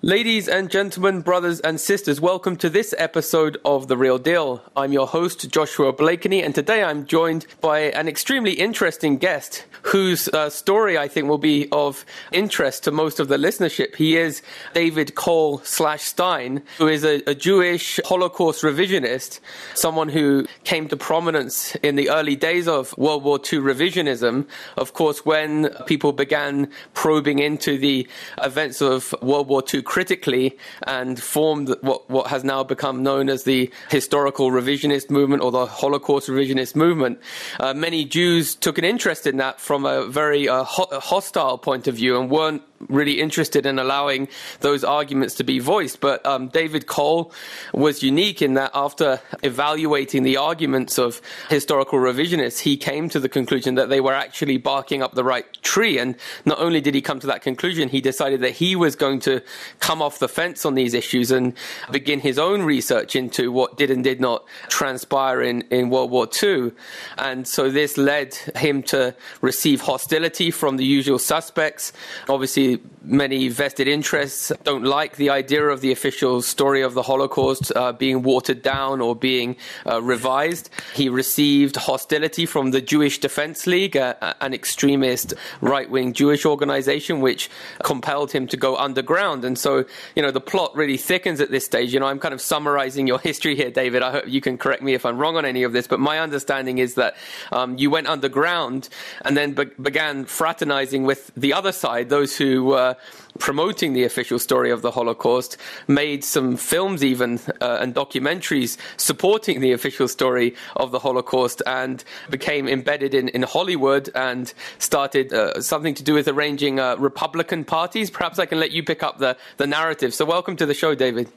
Ladies and gentlemen, brothers and sisters, welcome to this episode of The Real Deal. I'm your host, Joshua Blakeney, and today I'm joined by an extremely interesting guest whose uh, story I think will be of interest to most of the listenership. He is David Cole slash Stein, who is a, a Jewish Holocaust revisionist, someone who came to prominence in the early days of World War II revisionism. Of course, when people began probing into the events of World War II critically and formed what, what has now become known as the historical revisionist movement or the Holocaust revisionist movement. Uh, many Jews took an interest in that from a very uh, ho- hostile point of view and weren't really interested in allowing those arguments to be voiced. But um, David Cole was unique in that after evaluating the arguments of historical revisionists, he came to the conclusion that they were actually barking up the right tree. And not only did he come to that conclusion, he decided that he was going to come off the fence on these issues and begin his own research into what did and did not transpire in, in World War II. And so this led him to receive hostility from the usual suspects. Obviously, many vested interests don't like the idea of the official story of the Holocaust uh, being watered down or being uh, revised. He received hostility from the Jewish Defense League, uh, an extremist right wing Jewish organization, which compelled him to go underground. And so, you know, the plot really thickens at this stage. You know, I'm kind of summarizing your history here, David. I hope you can correct me if I'm wrong on any of this, but my understanding is that um, you went underground and then be- began fraternizing with the other side, those who were promoting the official story of the Holocaust, made some films even uh, and documentaries supporting the official story of the Holocaust, and became embedded in, in Hollywood and started uh, something to do with arranging uh, Republican parties. Perhaps I can let you pick up the, the narrative. So, welcome to the show, David.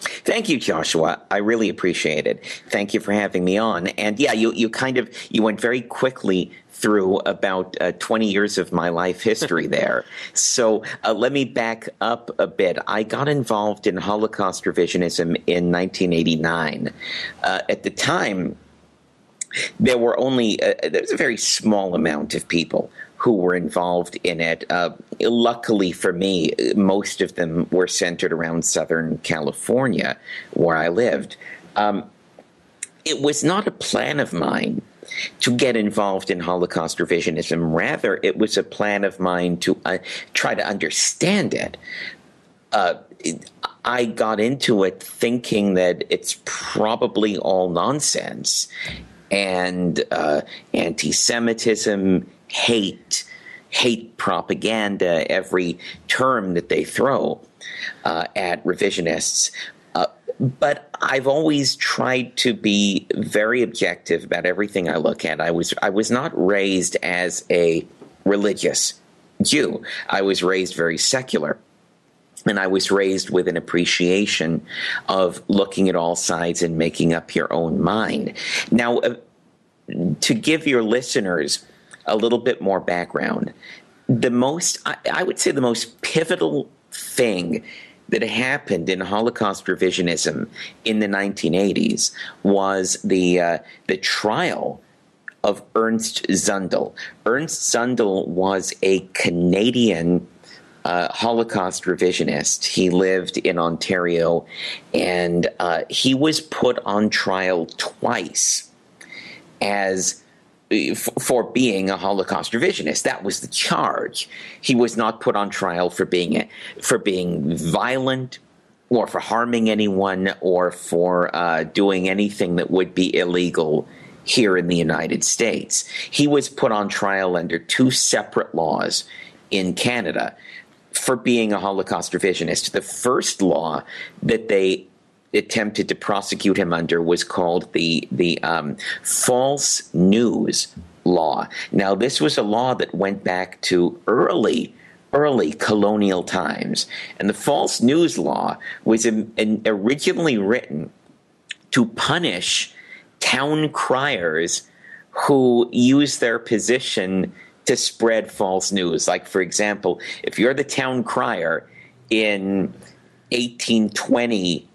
Thank you, Joshua. I really appreciate it. Thank you for having me on. And yeah, you, you kind of you went very quickly through about uh, 20 years of my life history there. So uh, let me back up a bit. I got involved in Holocaust revisionism in 1989. Uh, at the time, there were only uh, there was a very small amount of people who were involved in it. Uh, luckily for me, most of them were centered around Southern California, where I lived. Um, it was not a plan of mine to get involved in Holocaust revisionism. Rather, it was a plan of mine to uh, try to understand it. Uh, I got into it thinking that it's probably all nonsense and uh, anti Semitism, hate, hate propaganda, every term that they throw uh, at revisionists but I've always tried to be very objective about everything I look at. I was I was not raised as a religious Jew. I was raised very secular. And I was raised with an appreciation of looking at all sides and making up your own mind. Now, uh, to give your listeners a little bit more background, the most, I, I would say, the most pivotal thing that happened in Holocaust revisionism in the 1980s was the uh, the trial of Ernst Zundel. Ernst Zundel was a Canadian uh, Holocaust revisionist. He lived in Ontario, and uh, he was put on trial twice as for being a Holocaust revisionist. That was the charge. He was not put on trial for being for being violent or for harming anyone or for uh, doing anything that would be illegal here in the United States. He was put on trial under two separate laws in Canada for being a Holocaust revisionist. The first law that they attempted to prosecute him under was called the the um, false news law. Now, this was a law that went back to early early colonial times, and the false news law was in, in originally written to punish town criers who use their position to spread false news. Like, for example, if you're the town crier in 1820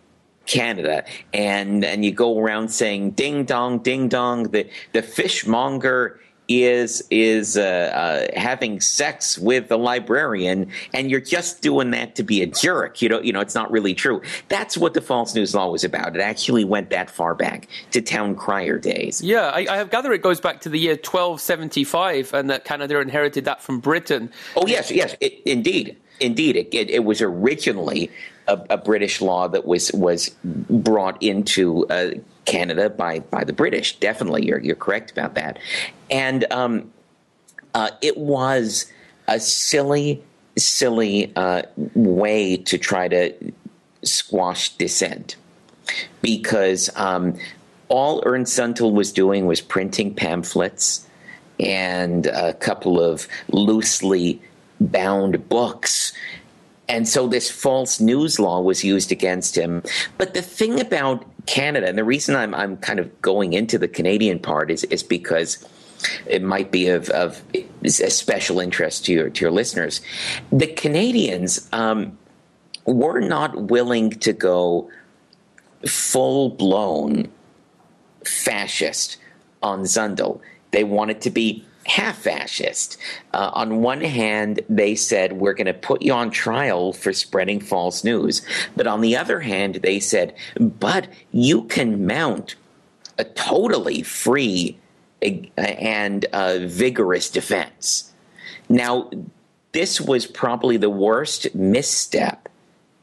Canada, and and you go around saying "ding dong, ding dong." The the fishmonger is is uh, uh, having sex with the librarian, and you're just doing that to be a jerk. You know, you know, it's not really true. That's what the false news law was about. It actually went that far back to town crier days. Yeah, I, I gather it goes back to the year 1275, and that Canada inherited that from Britain. Oh yes, yes, it, indeed, indeed. It, it, it was originally a, a, British law that was was brought into uh, Canada by by the British. Definitely, you're you're correct about that. And um, uh, it was a silly, silly uh, way to try to squash dissent because um, all Ernst Zundel was doing was printing pamphlets and a couple of loosely bound books and so this false news law was used against him. But the thing about Canada, and the reason I'm, I'm kind of going into the Canadian part is, is because it might be of, of special interest to your, to your listeners. The Canadians um, were not willing to go full blown fascist on Zundel. They wanted to be half fascist. Uh, on one hand, they said, We're going to put you on trial for spreading false news. But on the other hand, they said, But you can mount a totally free and uh, vigorous defense. Now, this was probably the worst misstep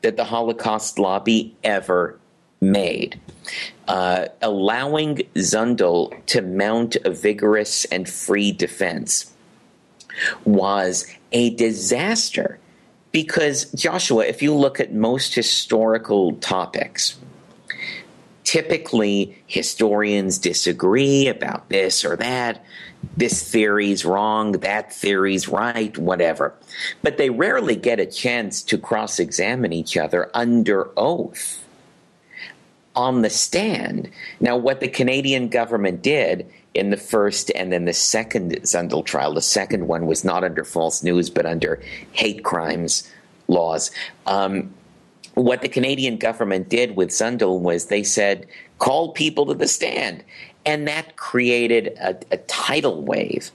that the Holocaust lobby ever made uh, allowing Zundel to mount a vigorous and free defense was a disaster. Because, Joshua, if you look at most historical topics, typically historians disagree about this or that. This theory's wrong, that theory's right, whatever. But they rarely get a chance to cross examine each other under oath on the stand. Now, what the Canadian government did in the first and then the second Zundel trial, the second one was not under false news but under hate crimes laws. Um, what the Canadian government did with Zundel was they said, call people to the stand. And that created a, a tidal wave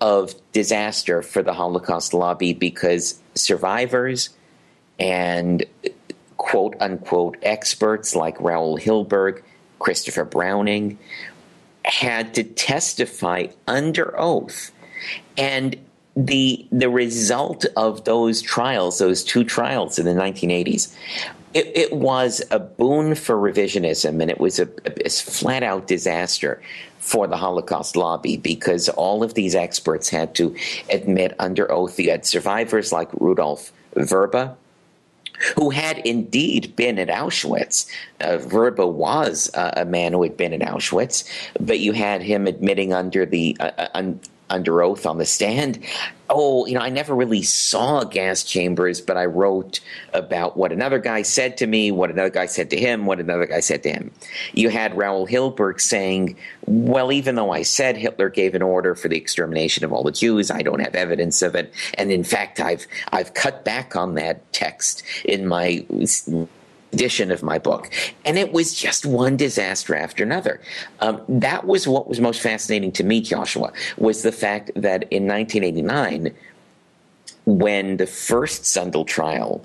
of disaster for the Holocaust lobby because survivors and quote unquote experts like Raoul Hilberg, Christopher Browning, had to testify under oath. And the the result of those trials, those two trials in the 1980s, it, it was a boon for revisionism, and it was a, a, a flat out disaster for the Holocaust lobby because all of these experts had to admit under oath. You had survivors like Rudolf Vrba, who had indeed been at Auschwitz. Uh, Vrba was uh, a man who had been at Auschwitz, but you had him admitting under the uh, uh un- under oath on the stand. Oh, you know, I never really saw gas chambers, but I wrote about what another guy said to me, what another guy said to him, what another guy said to him. You had Raoul Hilberg saying, well, even though I said Hitler gave an order for the extermination of all the Jews, I don't have evidence of it. And in fact, I've, I've cut back on that text in my edition of my book. And it was just one disaster after another. Um, that was what was most fascinating to me, Joshua, was the fact that in 1989, when the first Zundel trial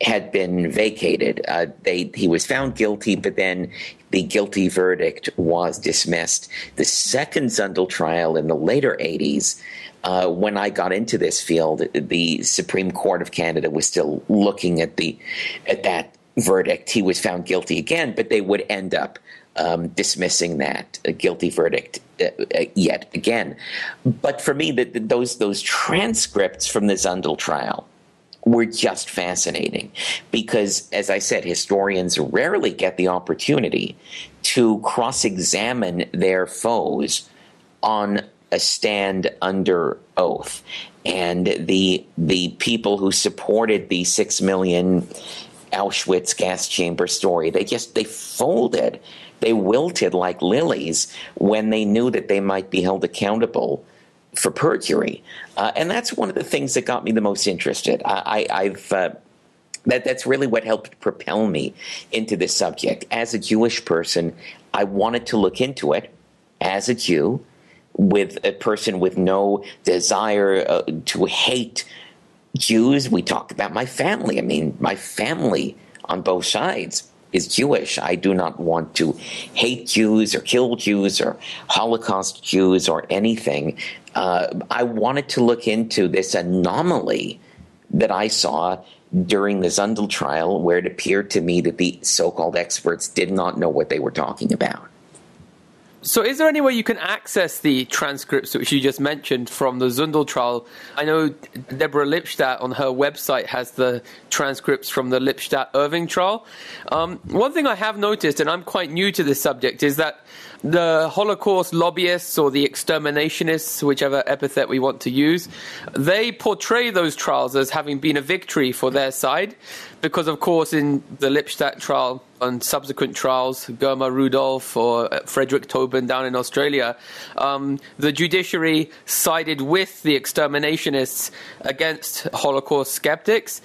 had been vacated, uh, they, he was found guilty, but then the guilty verdict was dismissed. The second Zundel trial in the later 80s, uh, when I got into this field, the Supreme Court of Canada was still looking at the at that verdict, he was found guilty again, but they would end up um, dismissing that guilty verdict uh, uh, yet again. But for me, the, the, those those transcripts from the Zundel trial were just fascinating because, as I said, historians rarely get the opportunity to cross-examine their foes on a stand under oath. And the the people who supported the six million Auschwitz gas chamber story. They just they folded, they wilted like lilies when they knew that they might be held accountable for perjury, uh, and that's one of the things that got me the most interested. I, have uh, that that's really what helped propel me into this subject. As a Jewish person, I wanted to look into it as a Jew with a person with no desire uh, to hate Jews. We talk about my family. I mean, my family on both sides is Jewish. I do not want to hate Jews or kill Jews or Holocaust Jews or anything. Uh, I wanted to look into this anomaly that I saw during the Zundel trial, where it appeared to me that the so called experts did not know what they were talking about. So, is there any way you can access the transcripts which you just mentioned from the Zundel trial? I know Deborah Lipstadt on her website has the transcripts from the Lipstadt Irving trial. Um, one thing I have noticed, and I'm quite new to this subject, is that the Holocaust lobbyists or the exterminationists, whichever epithet we want to use, they portray those trials as having been a victory for their side. Because, of course, in the Lipstadt trial and subsequent trials, Germar Rudolf or Frederick Töben down in Australia, um, the judiciary sided with the exterminationists against Holocaust skeptics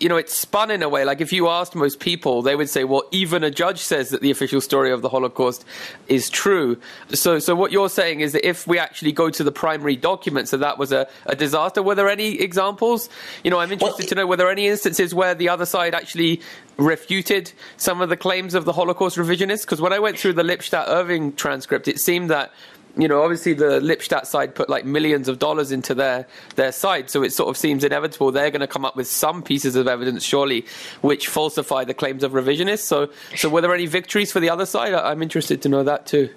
you know, it's spun in a way. Like if you asked most people, they would say, "Well, even a judge says that the official story of the Holocaust is true." So, so what you're saying is that if we actually go to the primary documents, that that was a, a disaster. Were there any examples? You know, I'm interested well, to know were there any instances where the other side actually refuted some of the claims of the Holocaust revisionists? Because when I went through the Lipstadt Irving transcript, it seemed that you know, obviously the Lipstadt side put like millions of dollars into their their side, so it sort of seems inevitable they're going to come up with some pieces of evidence, surely, which falsify the claims of revisionists. So, so were there any victories for the other side? I'm interested to know that too.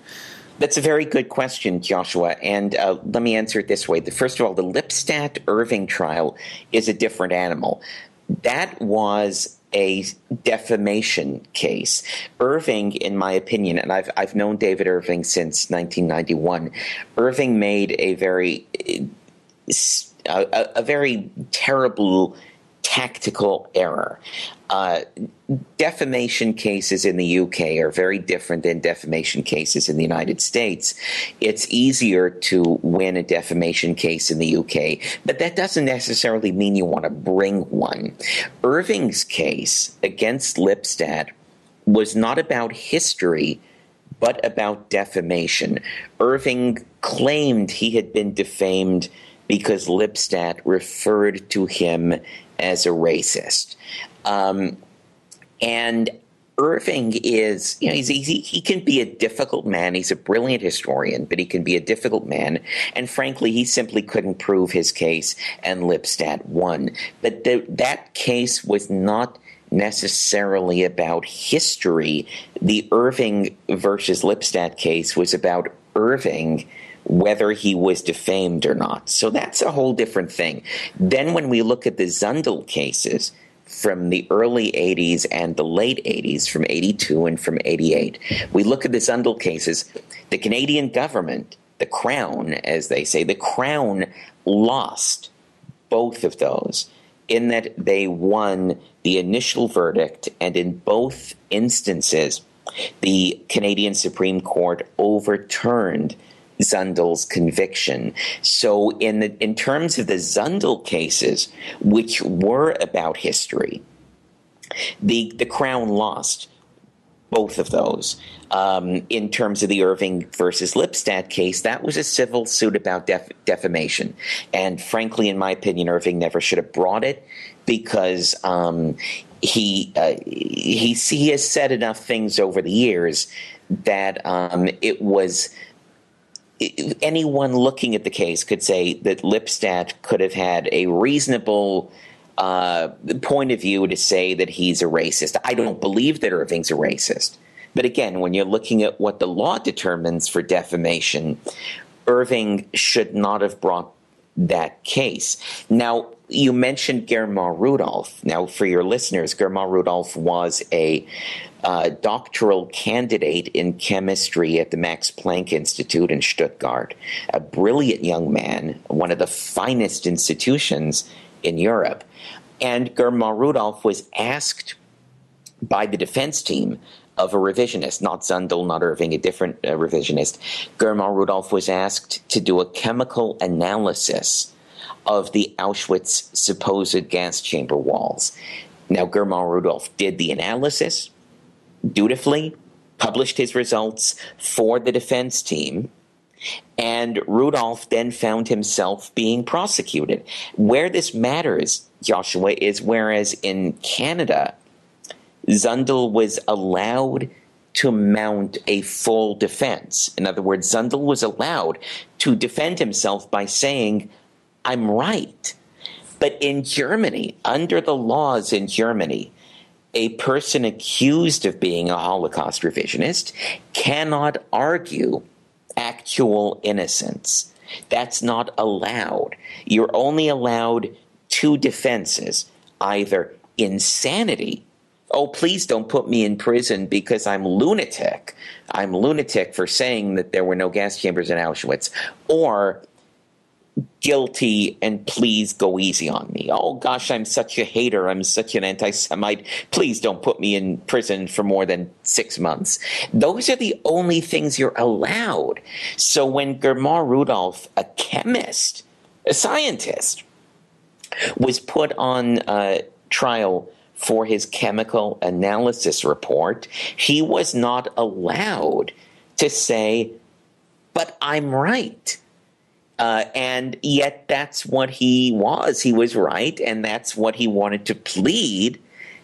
That's a very good question, Joshua. And uh, let me answer it this way. The, first of all, the Lipstadt Irving trial is a different animal. That was a defamation case. Irving, in my opinion, and I've I've known David Irving since 1991. Irving made a very uh, a, a very terrible tactical error. Uh, defamation cases in the UK are very different than defamation cases in the United States. It's easier to win a defamation case in the UK, but that doesn't necessarily mean you want to bring one. Irving's case against Lipstadt was not about history, but about defamation. Irving claimed he had been defamed because Lipstadt referred to him as a racist. Um, and Irving is, you know, he's, he, he can be a difficult man. He's a brilliant historian, but he can be a difficult man. And frankly, he simply couldn't prove his case, and Lipstadt won. But the, that case was not necessarily about history. The Irving versus Lipstadt case was about Irving whether he was defamed or not. So that's a whole different thing. Then when we look at the Zundel cases from the early 80s and the late 80s, from 82 and from 88, we look at the Zundel cases, the Canadian government, the Crown, as they say, the Crown lost both of those in that they won the initial verdict, and in both instances, the Canadian Supreme Court overturned Zundel's conviction. So, in the in terms of the Zundel cases, which were about history, the the Crown lost both of those. Um, in terms of the Irving versus Lipstadt case, that was a civil suit about def- defamation, and frankly, in my opinion, Irving never should have brought it because um, he uh, he he has said enough things over the years that um, it was anyone looking at the case could say that Lipstadt could have had a reasonable uh, point of view to say that he's a racist. I don't believe that Irving's a racist. But again, when you're looking at what the law determines for defamation, Irving should not have brought that case. Now, you mentioned Germar Rudolf. Now, for your listeners, Germar Rudolf was a uh, doctoral candidate in chemistry at the Max Planck Institute in Stuttgart, a brilliant young man, one of the finest institutions in Europe. And Germar Rudolf was asked by the defense team of a revisionist, not Zundel, not Irving, a different uh, revisionist. Germar Rudolf was asked to do a chemical analysis of the Auschwitz supposed gas chamber walls. Now, Germar Rudolf did the analysis dutifully, published his results for the defense team, And Rudolf then found himself being prosecuted. Where this matters, Joshua, is whereas in Canada, Zundel was allowed to mount a full defense. In other words, Zundel was allowed to defend himself by saying, I'm right. But in Germany, under the laws in Germany, a person accused of being a Holocaust revisionist cannot argue actual innocence. That's not allowed. You're only allowed two defenses either insanity. Oh, please don't put me in prison because I'm lunatic. I'm lunatic for saying that there were no gas chambers in Auschwitz. Or guilty and please go easy on me. Oh gosh, I'm such a hater. I'm such an anti Semite. Please don't put me in prison for more than six months. Those are the only things you're allowed. So when Germar Rudolf, a chemist, a scientist, was put on uh, trial for his chemical analysis report, he was not allowed to say, but I'm right uh, and yet, that's what he was. He was right, and that's what he wanted to plead.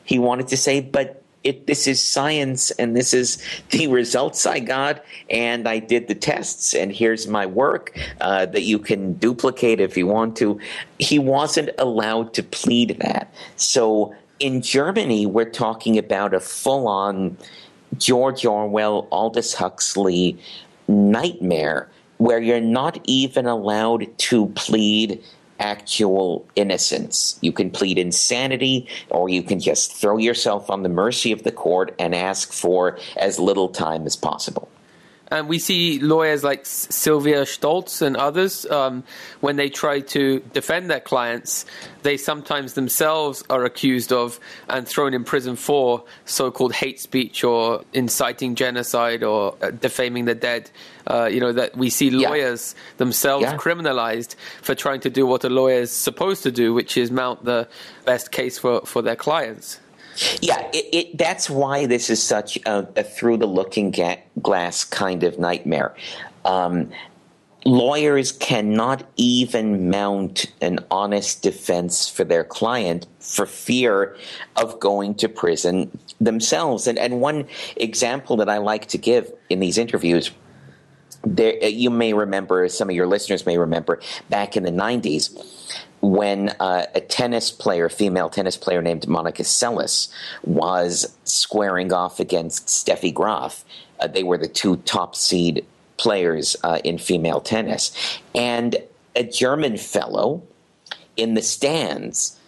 He wanted to say, but it, this is science, and this is the results I got, and I did the tests, and here's my work uh, that you can duplicate if you want to. He wasn't allowed to plead that. So in Germany, we're talking about a full on George Orwell, Aldous Huxley nightmare where you're not even allowed to plead actual innocence. You can plead insanity, or you can just throw yourself on the mercy of the court and ask for as little time as possible. And we see lawyers like Sylvia Stolz and others, um, when they try to defend their clients, they sometimes themselves are accused of and thrown in prison for so called hate speech or inciting genocide or uh, defaming the dead. Uh, you know, that we see lawyers yeah. themselves yeah. criminalized for trying to do what a lawyer is supposed to do, which is mount the best case for, for their clients. Yeah, it, it, that's why this is such a, a through the looking ga- glass kind of nightmare. Um, lawyers cannot even mount an honest defense for their client for fear of going to prison themselves. And, and one example that I like to give in these interviews there, you may remember, some of your listeners may remember, back in the 90s, when uh, a tennis player, female tennis player named Monica Seles, was squaring off against Steffi Graf. Uh, they were the two top seed players uh, in female tennis. And a German fellow in the stands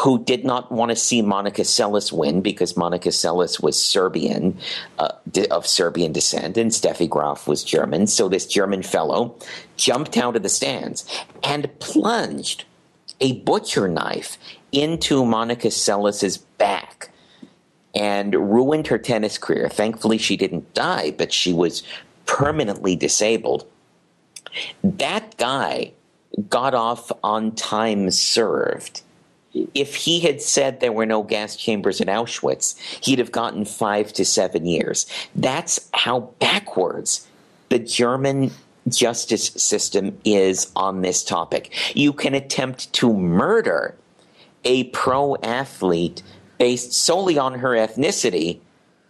who did not want to see Monica Seles win because Monica Seles was Serbian, uh, of Serbian descent, and Steffi Graf was German. So this German fellow jumped out of the stands and plunged a butcher knife into Monica Seles's back and ruined her tennis career. Thankfully, she didn't die, but she was permanently disabled. That guy got off on time served if he had said there were no gas chambers in Auschwitz, he'd have gotten five to seven years. That's how backwards the German justice system is on this topic. You can attempt to murder a pro athlete based solely on her ethnicity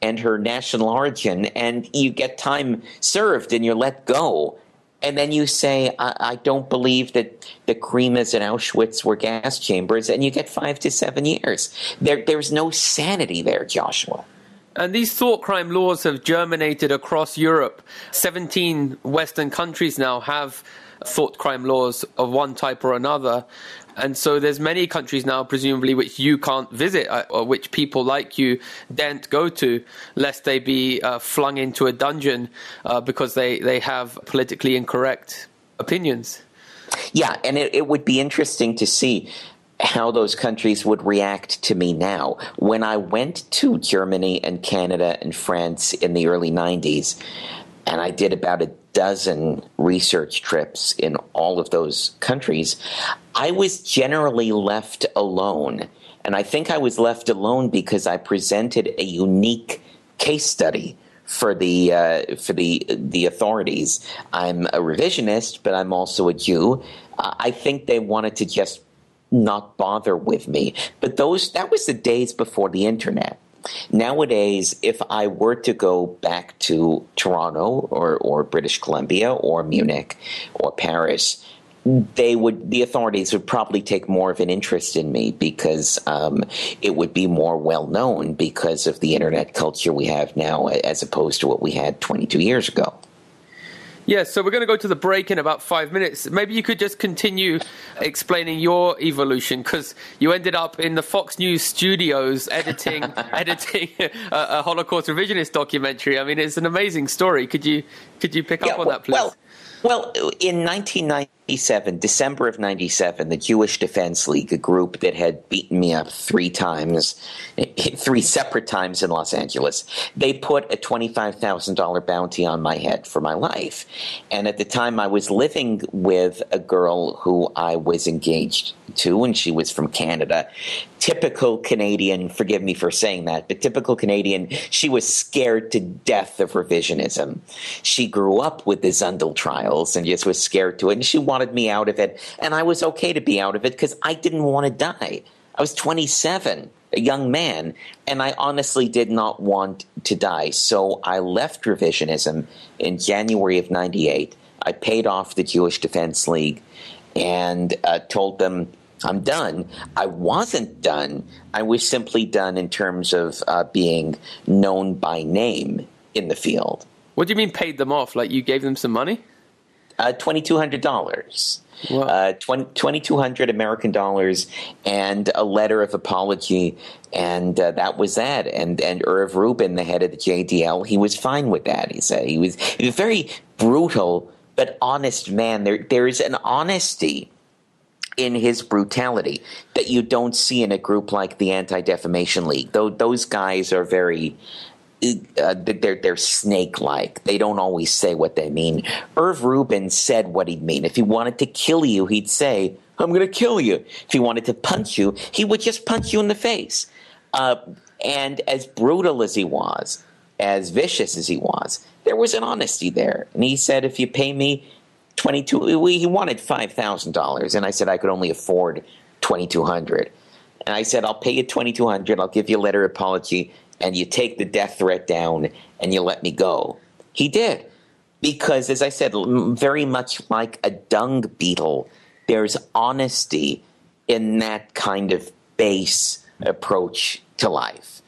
and her national origin, and you get time served and you're let go and then you say, I, I, don't believe that the cremas and Auschwitz were gas chambers, and you get five to seven years. There, there's no sanity there, Joshua. And these thought crime laws have germinated across Europe. 17 Western countries now have thought crime laws of one type or another. And so there's many countries now, presumably, which you can't visit uh, or which people like you daren't go to, lest they be uh, flung into a dungeon uh, because they, they have politically incorrect opinions. Yeah, and it, it would be interesting to see how those countries would react to me now. When I went to Germany and Canada and France in the early 90s, and I did about a dozen research trips in all of those countries, I was generally left alone. And I think I was left alone because I presented a unique case study for the uh, for the the authorities. I'm a revisionist, but I'm also a Jew. Uh, I think they wanted to just not bother with me. But those that was the days before the internet. Nowadays, if I were to go back to Toronto or, or British Columbia or Munich or Paris, they would the authorities would probably take more of an interest in me because um, it would be more well known because of the internet culture we have now as opposed to what we had 22 years ago. Yes, so we're going to go to the break in about five minutes. Maybe you could just continue explaining your evolution because you ended up in the Fox News studios editing editing a, a, Holocaust revisionist documentary. I mean, it's an amazing story. Could you could you pick yeah, up on well, that, please? Well, well, in 1997, December of 97, the Jewish Defense League, a group that had beaten me up three times, three separate times in Los Angeles, they put a $25,000 bounty on my head for my life. And at the time, I was living with a girl who I was engaged to, and she was from Canada typical Canadian, forgive me for saying that, but typical Canadian, she was scared to death of revisionism. She grew up with the Zundel trials and just was scared to it, and she wanted me out of it. And I was okay to be out of it because I didn't want to die. I was 27, a young man, and I honestly did not want to die. So I left revisionism in January of 98. I paid off the Jewish Defense League and uh, told them, I'm done. I wasn't done. I was simply done in terms of uh, being known by name in the field. What do you mean paid them off? Like you gave them some money? Uh, $2,200. Wow. Uh, 2200 American dollars and a letter of apology. And uh, that was that. And, and Irv Rubin, the head of the JDL, he was fine with that. He said he was, he was very brutal, but honest man. There, there is an honesty in his brutality that you don't see in a group like the Anti Defamation League. Though those guys are very. Uh, they're they're snake like. They don't always say what they mean. Irv Rubin said what he'd mean. If he wanted to kill you, he'd say, "I'm going to kill you." If he wanted to punch you, he would just punch you in the face. Uh, and as brutal as he was, as vicious as he was, there was an honesty there. And he said, "If you pay me 22 he wanted $5000 and i said i could only afford 2200 and i said i'll pay you 2200 i'll give you a letter of apology and you take the death threat down and you let me go. He did because as i said very much like a dung beetle there's honesty in that kind of base approach to life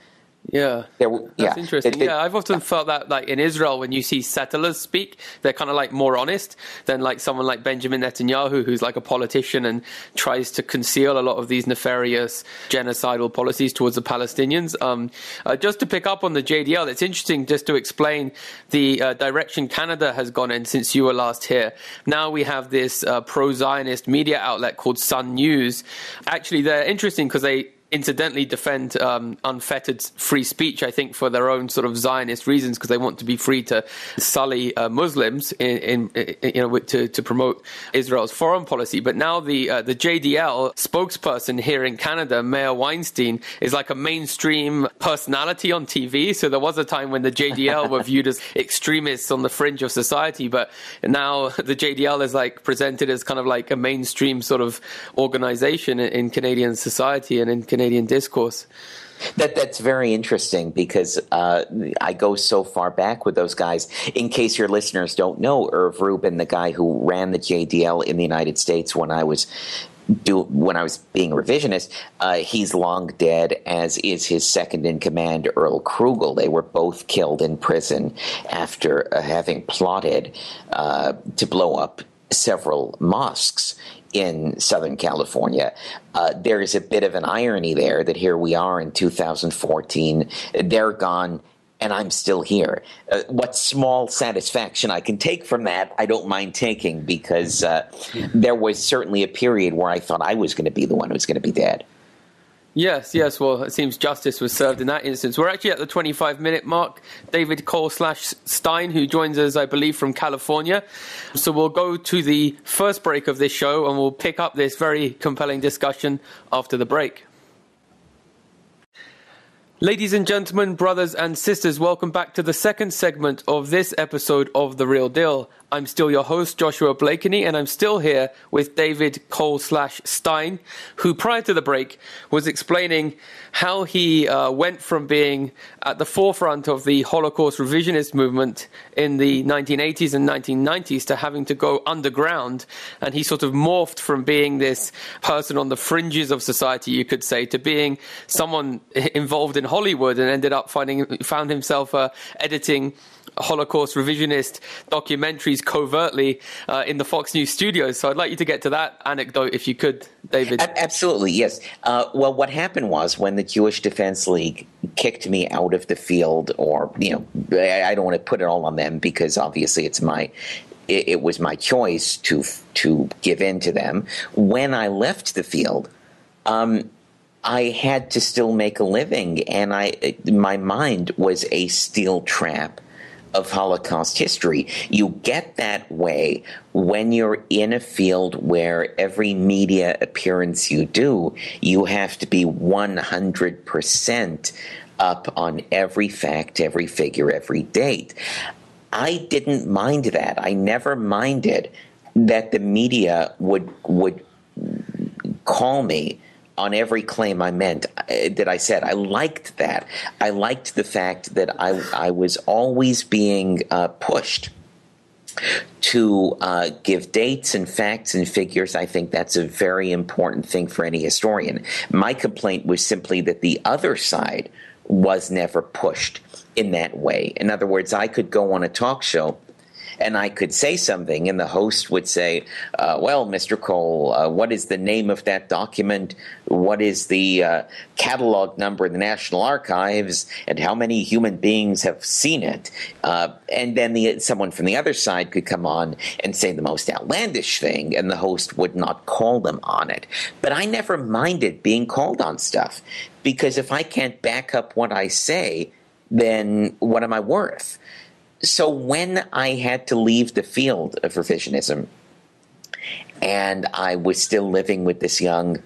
yeah, that's yeah. interesting. yeah, I've often felt that, like in Israel, when you see settlers speak, they're kind of like more honest than like someone like Benjamin Netanyahu, who's like a politician and tries to conceal a lot of these nefarious genocidal policies towards the Palestinians. Um, uh, just to pick up on the JDL, it's interesting just to explain the uh, direction Canada has gone in since you were last here. Now we have this uh, pro-Zionist media outlet called Sun News. Actually, they're interesting because they incidentally defend um, unfettered free speech, I think, for their own sort of Zionist reasons, because they want to be free to sully uh, Muslims in, in, in, you know to, to promote Israel's foreign policy. But now the uh, the JDL spokesperson here in Canada, Meir Weinstein, is like a mainstream personality on TV. So there was a time when the JDL were viewed as extremists on the fringe of society, but now the JDL is like presented as kind of like a mainstream sort of organization in, in Canadian society and in Canadian discourse. That that's very interesting because uh, I go so far back with those guys. In case your listeners don't know, Irv Rubin, the guy who ran the JDL in the United States when I was do when I was being revisionist, uh, he's long dead, as is his second in command, Earl Krugel. They were both killed in prison after uh, having plotted uh, to blow up several mosques in Southern California. Uh, there is a bit of an irony there that here we are in 2014, they're gone. And I'm still here. Uh, what small satisfaction I can take from that, I don't mind taking because uh, there was certainly a period where I thought I was going to be the one who was going to be dead. Yes, yes. Well, it seems justice was served in that instance. We're actually at the 25 minute mark. David Cole slash Stein, who joins us, I believe, from California. So we'll go to the first break of this show and we'll pick up this very compelling discussion after the break. Ladies and gentlemen, brothers and sisters, welcome back to the second segment of this episode of The Real Deal. I'm still your host, Joshua Blakeney, and I'm still here with David Cole slash Stein, who prior to the break was explaining how he uh, went from being at the forefront of the Holocaust revisionist movement in the 1980s and 1990s to having to go underground. And he sort of morphed from being this person on the fringes of society, you could say, to being someone involved in Hollywood and ended up finding, found himself uh, editing Holocaust revisionist documentaries covertly uh, in the Fox News studios. So I'd like you to get to that anecdote if you could, David. Absolutely, yes. Uh, well, what happened was when the Jewish Defense League kicked me out of the field, or, you know, I don't want to put it all on them because obviously it's my it, was my choice to to give in to them. When I left the field, um, I had to still make a living, and I my mind was a steel trap of Holocaust history. You get that way when you're in a field where every media appearance you do, you have to be 100% up on every fact, every figure, every date. I didn't mind that. I never minded that the media would would call me on every claim I meant uh, that I said. I liked that. I liked the fact that I I was always being uh, pushed to uh, give dates and facts and figures. I think that's a very important thing for any historian. My complaint was simply that the other side was never pushed in that way. In other words, I could go on a talk show and I could say something, and the host would say, uh, "Well, Mr. Cole, uh, what is the name of that document? What is the uh, catalog number in the National Archives? And how many human beings have seen it?" Uh, and then the, someone from the other side could come on and say the most outlandish thing, and the host would not call them on it. But I never minded being called on stuff because if I can't back up what I say, then what am I worth? So when I had to leave the field of revisionism, and I was still living with this young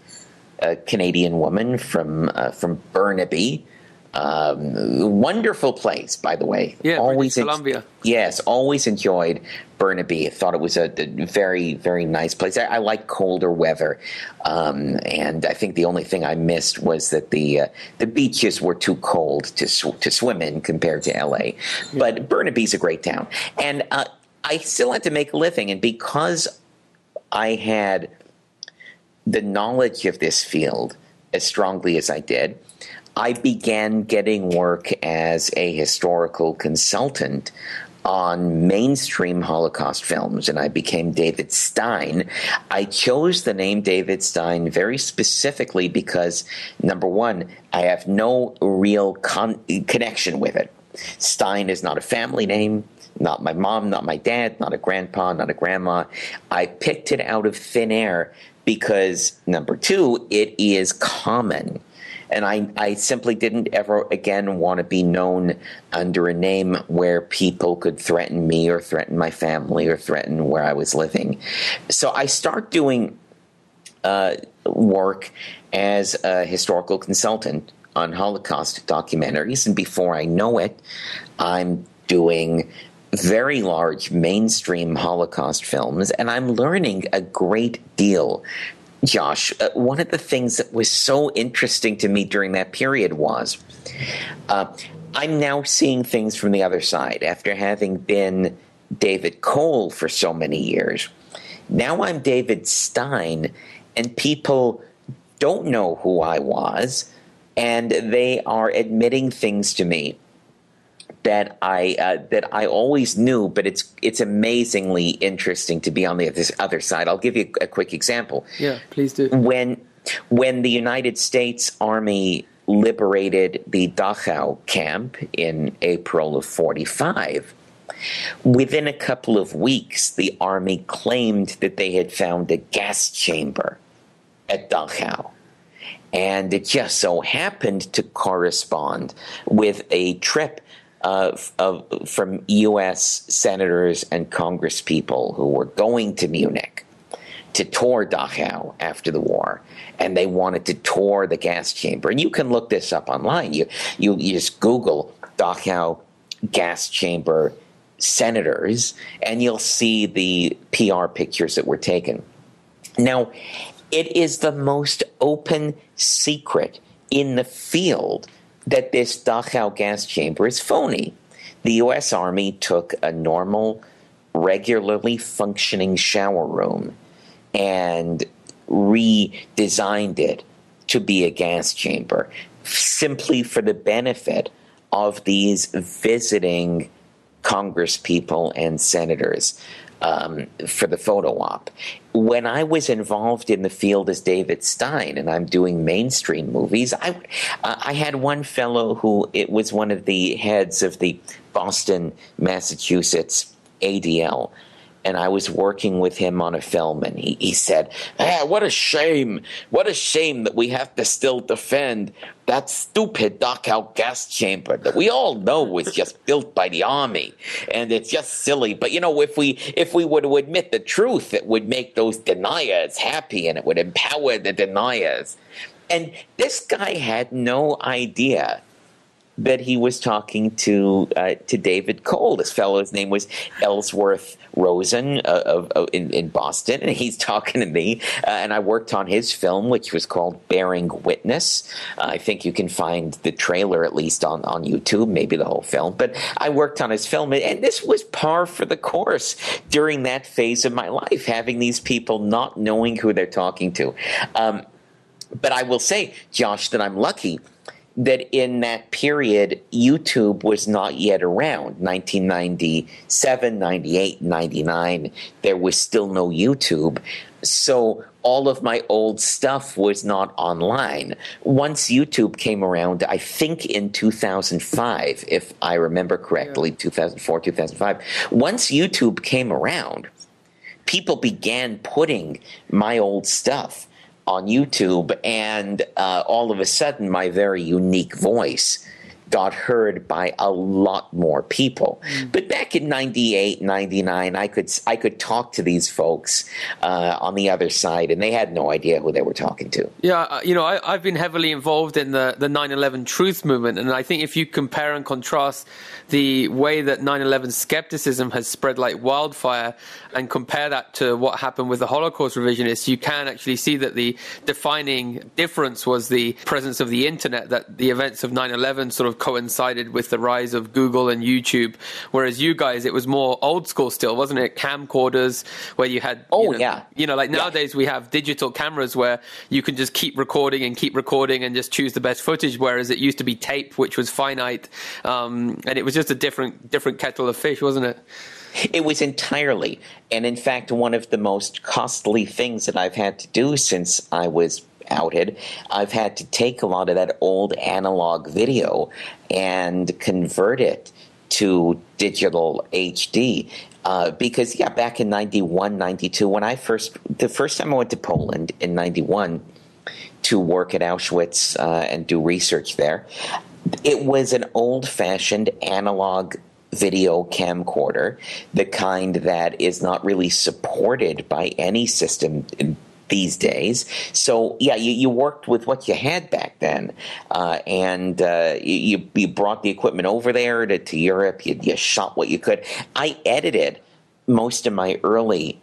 uh, Canadian woman from uh, from Burnaby, um, wonderful place, by the way. Yeah, always Columbia. yes, always enjoyed Burnaby. Thought it was a, a very, very nice place. I, I like colder weather, um, and I think the only thing I missed was that the uh, the beaches were too cold to sw- to swim in compared to L.A. Yeah. But Burnaby's a great town, and uh, I still had to make a living, and because I had the knowledge of this field as strongly as I did. I began getting work as a historical consultant on mainstream Holocaust films, and I became David Stein. I chose the name David Stein very specifically because, number one, I have no real con- connection with it. Stein is not a family name, not my mom, not my dad, not a grandpa, not a grandma. I picked it out of thin air because, number two, it is common and I, I simply didn't ever again want to be known under a name where people could threaten me or threaten my family or threaten where I was living. So I start doing uh, work as a historical consultant on Holocaust documentaries, and before I know it, I'm doing very large mainstream Holocaust films, and I'm learning a great deal Josh, uh, one of the things that was so interesting to me during that period was uh, I'm now seeing things from the other side after having been David Cole for so many years. Now I'm David Stein, and people don't know who I was, and they are admitting things to me that I uh, that I always knew, but it's it's amazingly interesting to be on the this other side. I'll give you a quick example. Yeah, please do. When when the United States Army liberated the Dachau camp in April of 45, within a couple of weeks, the Army claimed that they had found a gas chamber at Dachau. And it just so happened to correspond with a trip uh, of, from U.S. senators and congresspeople who were going to Munich to tour Dachau after the war, and they wanted to tour the gas chamber. And you can look this up online. You you, you just Google Dachau gas chamber senators, and you'll see the PR pictures that were taken. Now, it is the most open secret in the field that this Dachau gas chamber is phony. The U.S. Army took a normal, regularly functioning shower room and redesigned it to be a gas chamber simply for the benefit of these visiting Congress people and senators um, for the photo op. When I was involved in the field as David Stein, and I'm doing mainstream movies, I uh, I had one fellow who it was one of the heads of the Boston, Massachusetts ADL and I was working with him on a film, and he, he said, ah, What a shame. What a shame that we have to still defend that stupid Dachau gas chamber that we all know was just built by the army. And it's just silly. But, you know, if we, if we were to admit the truth, it would make those deniers happy and it would empower the deniers. And this guy had no idea that he was talking to uh, to David Cole. This fellow's name was Ellsworth Rosen uh, of, of, in, in, Boston, and he's talking to me. Uh, and I worked on his film, which was called Bearing Witness. Uh, I think you can find the trailer at least on, on YouTube, maybe the whole film. But I worked on his film, and this was par for the course during that phase of my life, having these people not knowing who they're talking to. Um, but I will say, Josh, that I'm lucky that in that period, YouTube was not yet around. 1997, 98, 99, there was still no YouTube. So all of my old stuff was not online. Once YouTube came around, I think in 2005, if I remember correctly, yeah. 2004, 2005, once YouTube came around, people began putting my old stuff on YouTube, and uh, all of a sudden, my very unique voice got heard by a lot more people. Mm. But back in 98, 99, I could I could talk to these folks uh, on the other side, and they had no idea who they were talking to. Yeah, uh, you know, I, have been heavily involved in the, the 9-11 truth movement, and I think if you compare and contrast the way that 9-11 skepticism has spread like wildfire and compare that to what happened with the Holocaust revisionists, you can actually see that the defining difference was the presence of the internet, that the events of 9-11 sort of coincided with the rise of Google and YouTube. Whereas you guys, it was more old school still, wasn't it? Camcorders where you had. Oh, you know, yeah. You know, like nowadays yeah. we have digital cameras where you can just keep recording and keep recording and just choose the best footage. Whereas it used to be tape, which was finite. Um, and it was just a different, different kettle of fish, wasn't it? It was entirely. And in fact, one of the most costly things that I've had to do since I was outed, I've had to take a lot of that old analog video and convert it to digital HD. Uh, because, yeah, back in 91, 92, when I first, the first time I went to Poland in 91 to work at Auschwitz uh, and do research there, it was an old fashioned analog video camcorder, the kind that is not really supported by any system these days. So yeah, you, you worked with what you had back then, uh, and uh, you you brought the equipment over there to, to Europe. You, you shot what you could. I edited most of my early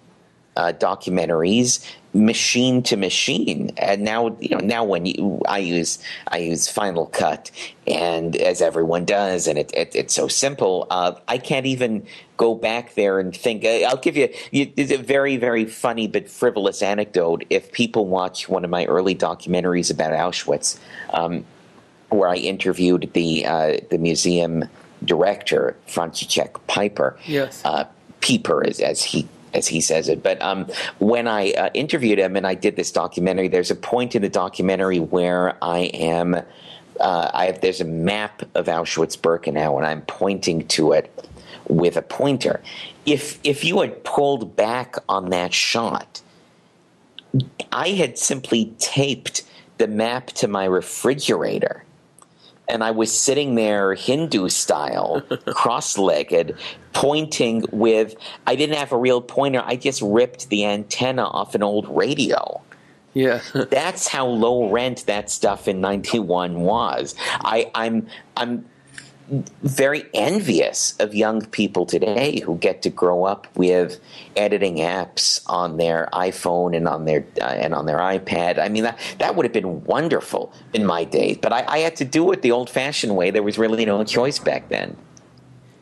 uh, documentaries machine to machine and now you know now when you i use i use final cut and as everyone does and it, it it's so simple uh, i can't even go back there and think uh, i'll give you, you it's a very very funny but frivolous anecdote if people watch one of my early documentaries about auschwitz um, where i interviewed the uh, the museum director Franciszek Piper yes uh, Pieper as, as he as he says it. But um, when I uh, interviewed him and I did this documentary, there's a point in the documentary where I am. Uh, I have there's a map of Auschwitz-Birkenau, and I'm pointing to it with a pointer. If if you had pulled back on that shot, I had simply taped the map to my refrigerator and I was sitting there Hindu style, cross legged, pointing with, I didn't have a real pointer. I just ripped the antenna off an old radio. Yeah. That's how low rent that stuff in 91 was. I, I'm, I'm very envious of young people today who get to grow up with editing apps on their iPhone and on their uh, and on their iPad. I mean that that would have been wonderful in my day, but I, I had to do it the old-fashioned way. There was really no choice back then.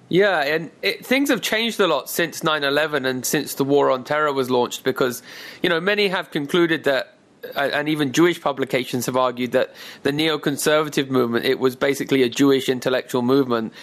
Yeah, and it, things have changed a lot since 9/11 and since the war on terror was launched because you know many have concluded that and even Jewish publications have argued that the neoconservative movement it was basically a Jewish intellectual movement.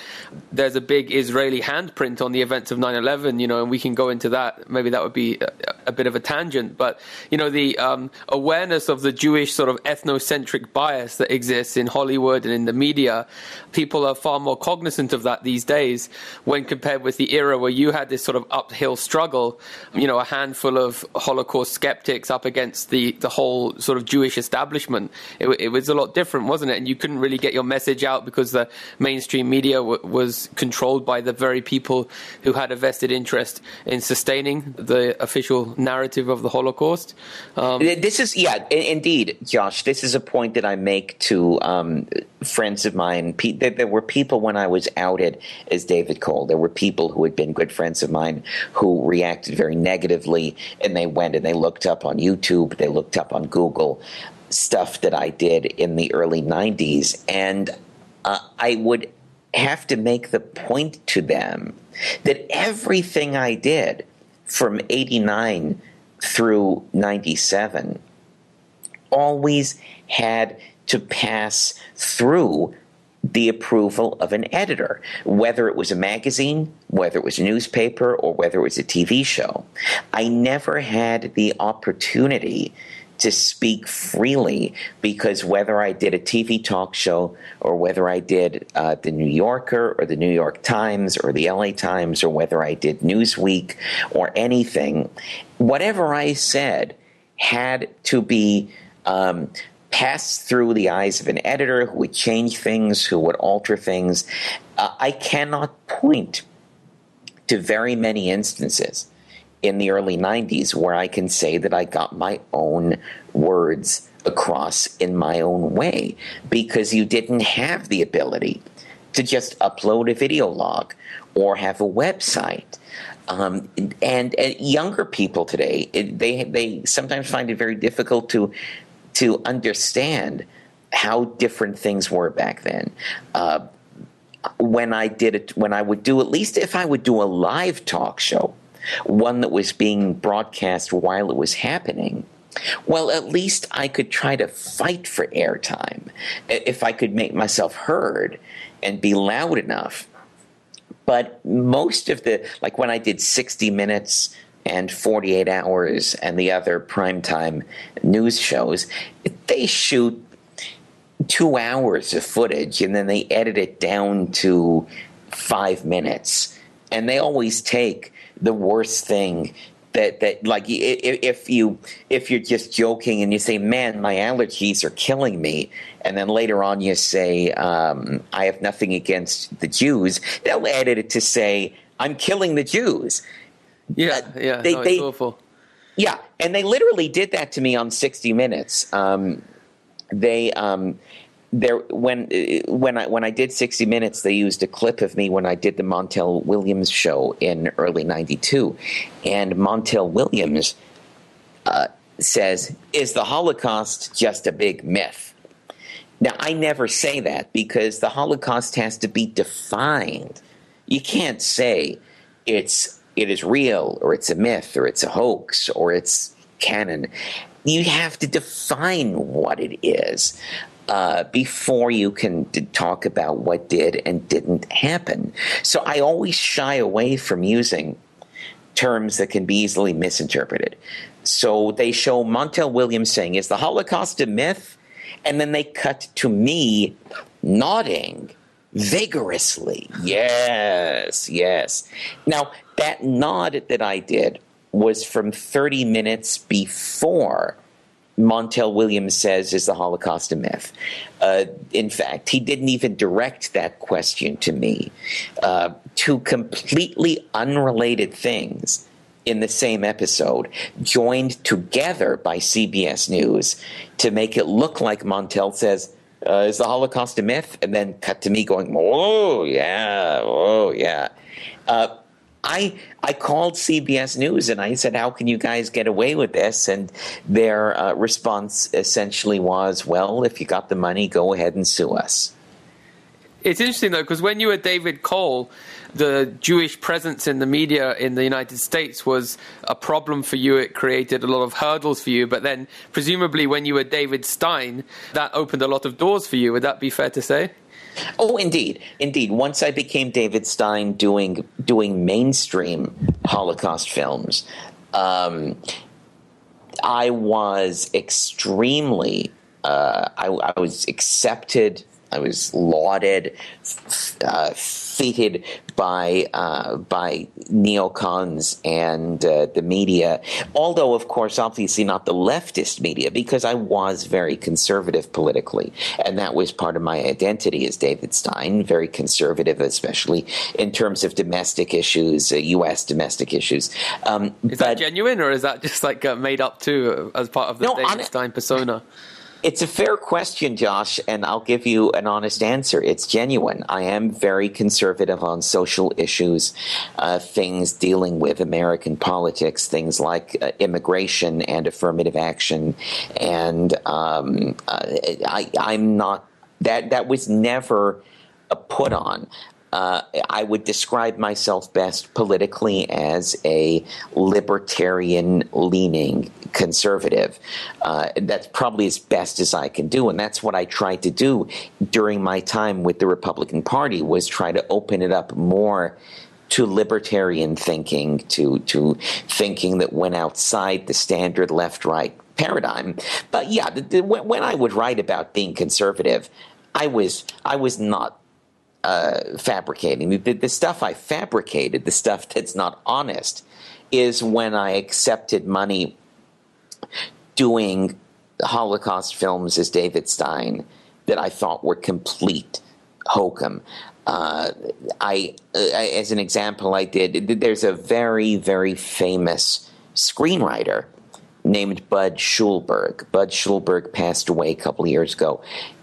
There's a big Israeli handprint on the events of 9/11, you know, and we can go into that. Maybe that would be a, a bit of a tangent, but you know, the um, awareness of the Jewish sort of ethnocentric bias that exists in Hollywood and in the media, people are far more cognizant of that these days when compared with the era where you had this sort of uphill struggle. You know, a handful of Holocaust skeptics up against the the whole whole sort of Jewish establishment. It, it, was a lot different, wasn't it? And you couldn't really get your message out because the mainstream media w- was controlled by the very people who had a vested interest in sustaining the official narrative of the Holocaust. Um, this is, yeah, indeed, Josh. This is a point that I make to um, friends of mine. Pe- there, there were people when I was outed as David Cole. There were people who had been good friends of mine who reacted very negatively, and they went and they looked up on YouTube, they looked up on Google stuff that I did in the early 90s. And uh, I would have to make the point to them that everything I did from 89 through 97 always had to pass through the approval of an editor, whether it was a magazine, whether it was a newspaper, or whether it was a TV show. I never had the opportunity to speak freely because whether I did a TV talk show or whether I did uh, the New Yorker or the New York Times or the LA Times or whether I did Newsweek or anything, whatever I said had to be um, passed through the eyes of an editor who would change things, who would alter things. Uh, I cannot point to very many instances in the early 90s where I can say that I got my own words across in my own way because you didn't have the ability to just upload a video log or have a website. Um, and, and, younger people today, it, they they sometimes find it very difficult to to understand how different things were back then. Uh, when I did it, when I would do at least if I would do a live talk show, one that was being broadcast while it was happening, well, at least I could try to fight for airtime if I could make myself heard and be loud enough. But most of the, like when I did 60 Minutes and 48 Hours and the other primetime news shows, they shoot two hours of footage and then they edit it down to five minutes. And they always take the worst thing that that like if you if you're just joking and you say man my allergies are killing me and then later on you say um, i have nothing against the jews they'll edit it to say i'm killing the jews yeah yeah they, no, they, awful yeah and they literally did that to me on 60 minutes um, they um, there when when I when I did 60 Minutes, they used a clip of me when I did the Montel Williams show in early '92, and Montel Williams uh, says, "Is the Holocaust just a big myth?" Now, I never say that because the Holocaust has to be defined. You can't say it's it is real or it's a myth or it's a hoax or it's canon. You have to define what it is uh, before you can talk about what did and didn't happen. So I always shy away from using terms that can be easily misinterpreted. So they show Montel Williams saying, Is the Holocaust a myth? And then they cut to me nodding vigorously. Yes, yes. Now, that nod that I did was from 30 minutes before Montel Williams says is the Holocaust a myth. Uh, in fact, he didn't even direct that question to me. Uh, two completely unrelated things in the same episode, joined together by CBS News to make it look like Montel says, uh, Is the Holocaust a myth? And then cut to me going, Oh, yeah, oh, yeah. Uh, I I called CBS News and I said, "How can you guys get away with this?" And their uh, response essentially was, "Well, if you got the money, go ahead and sue us." It's interesting though because when you were David Cole, the Jewish presence in the media in the United States was a problem for you. It created a lot of hurdles for you. But then, presumably, when you were David Stein, that opened a lot of doors for you. Would that be fair to say? Oh, indeed, indeed. Once I became David Stein doing doing mainstream Holocaust films, um, I was extremely. Uh, I, I, was accepted. I was lauded. Uh, feted by uh, by neocons and uh, the media. Although, of course, obviously not the leftist media, because I was very conservative politically, and that was part of my identity as David Stein, very conservative, especially in terms of domestic issues, uh, U.S. domestic issues. Um, is but, that genuine, or is that just like uh, made up too as part of the no, David Stein persona? It's a fair question, Josh, and I'll give you an honest answer. It's genuine. I am very conservative on social issues, uh, things dealing with American politics, things like uh, immigration and affirmative action, and um, uh, I, I'm not. That that was never a put on uh, I would describe myself best politically as a libertarian leaning conservative. Uh, that's probably as best as I can do, and that's what I tried to do during my time with the Republican Party was try to open it up more to libertarian thinking, to to thinking that went outside the standard left right paradigm. But yeah, the, the, when I would write about being conservative, I was I was not uh, fabricating. The, the stuff I fabricated, the stuff that's not honest, is when I accepted money doing Holocaust films as David Stein that I thought were complete hokum. Uh, I, uh, as an example, I did. There's a very, very famous screenwriter named Bud Schulberg. Bud Schulberg passed away a couple of years ago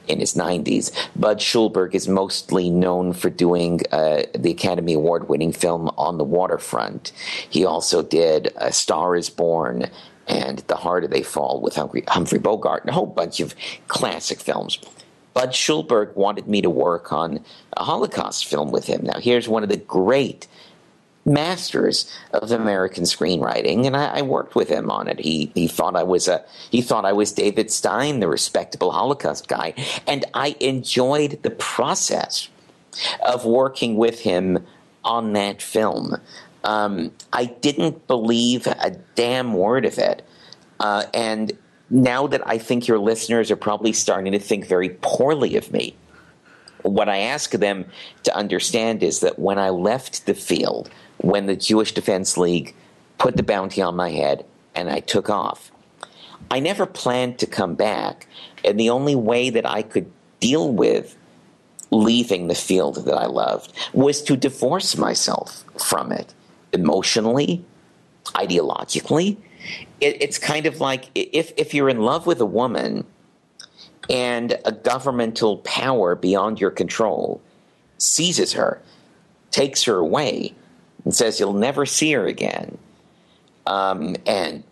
in his 90s. Bud Schulberg is mostly known for doing uh, the Academy Award winning film On the Waterfront. He also did A Star is Born and The Harder They Fall with Humphrey Bogart and a whole bunch of classic films. Bud Schulberg wanted me to work on a Holocaust film with him. Now, here's one of the great masters of American screenwriting, and I, I, worked with him on it. He he thought I was a he thought I was David Stein, the respectable Holocaust guy, and I enjoyed the process of working with him on that film. Um, I didn't believe a damn word of it, uh, and now that I think your listeners are probably starting to think very poorly of me. What I ask them to understand is that when I left the field, when the Jewish Defense League put the bounty on my head and I took off. I never planned to come back, and the only way that I could deal with leaving the field that I loved was to divorce myself from it emotionally, ideologically. It, it's kind of like if, if you're in love with a woman and a governmental power beyond your control seizes her, takes her away, and says you'll never see her again um, and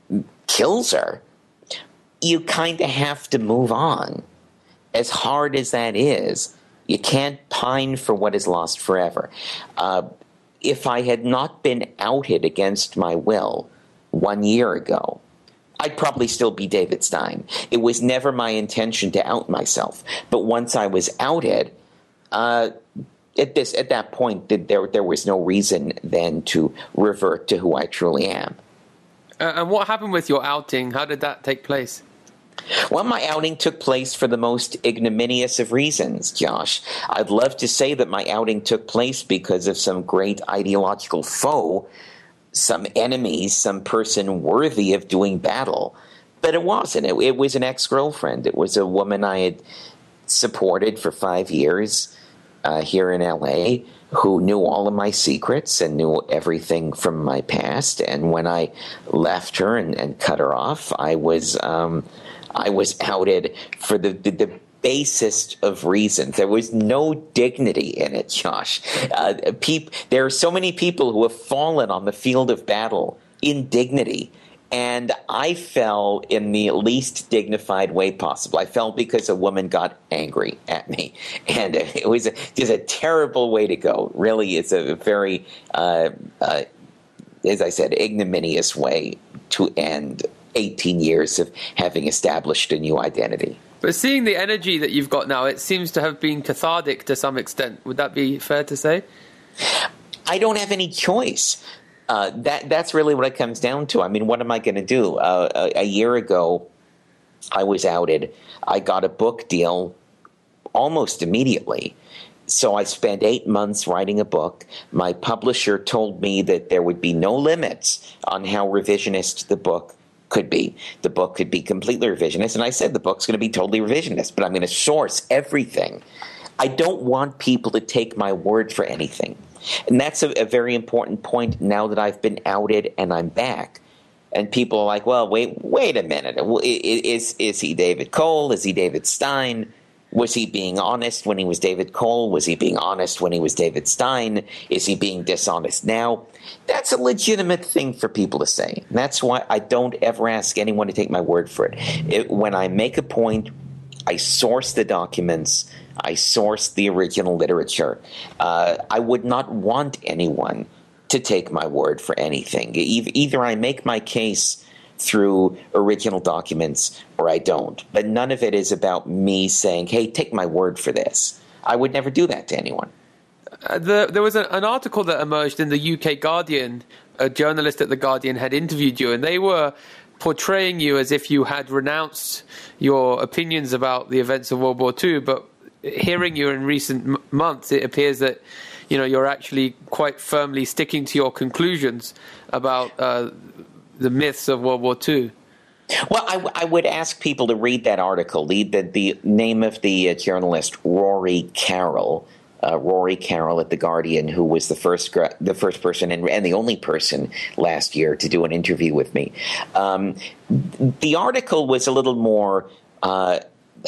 kills her, you kind of have to move on. As hard as that is, you can't pine for what is lost forever. Uh, if I had not been outed against my will one year ago, I'd probably still be David Stein. It was never my intention to out myself. But once I was outed, uh, at this at that point there there was no reason then to revert to who I truly am. Uh, and what happened with your outing? How did that take place? Well, my outing took place for the most ignominious of reasons, Josh. I'd love to say that my outing took place because of some great ideological foe, some enemy, some person worthy of doing battle. but it wasn't. It, it was an ex girlfriend. It was a woman I had supported for five years uh, here in LA who knew all of my secrets and knew everything from my past. And when I left her and, and cut her off, I was um, I was outed for the, the, the basest of reasons. There was no dignity in it, Josh. Uh, there are so many people who have fallen on the field of battle in dignity and I fell in the least dignified way possible. I fell because a woman got angry at me, and it was a, just a terrible way to go. Really, it's a very, uh, uh, as I said, ignominious way to end 18 years of having established a new identity. But seeing the energy that you've got now, it seems to have been cathartic to some extent. Would that be fair to say? I don't have any choice. Uh, that that's really what it comes down to. I mean, what am I going to do? Uh, a, a, year ago, I was outed. I got a book deal almost immediately. So I spent eight months writing a book. My publisher told me that there would be no limits on how revisionist the book could be. The book could be completely revisionist, and I said the book's going to be totally revisionist, but I'm going to source everything. I don't want people to take my word for anything. And that's a, a very important point now that I've been outed and I'm back. And people are like, well, wait, wait a minute. Is, is he David Cole? Is he David Stein? Was he being honest when he was David Cole? Was he being honest when he was David Stein? Is he being dishonest now? That's a legitimate thing for people to say. That's why I don't ever ask anyone to take my word for it. it when I make a point, I source the documents, I source the original literature. Uh, I would not want anyone to take my word for anything. Either I make my case through original documents or I don't. But none of it is about me saying, hey, take my word for this. I would never do that to anyone. Uh, the, there was a, an article that emerged in the UK Guardian. A journalist at the Guardian had interviewed you, and they were portraying you as if you had renounced your opinions about the events of World War II, but hearing you in recent months, it appears that you know you're actually quite firmly sticking to your conclusions about uh, the myths of World War II. Well, I, w- I would ask people to read that article. The, the, the name of the uh, journalist, Rory Carroll, uh, Rory Carroll at the Guardian, who was the first the first person and, and, the only person last year to do an interview with me. Um, the article was a little more. Uh,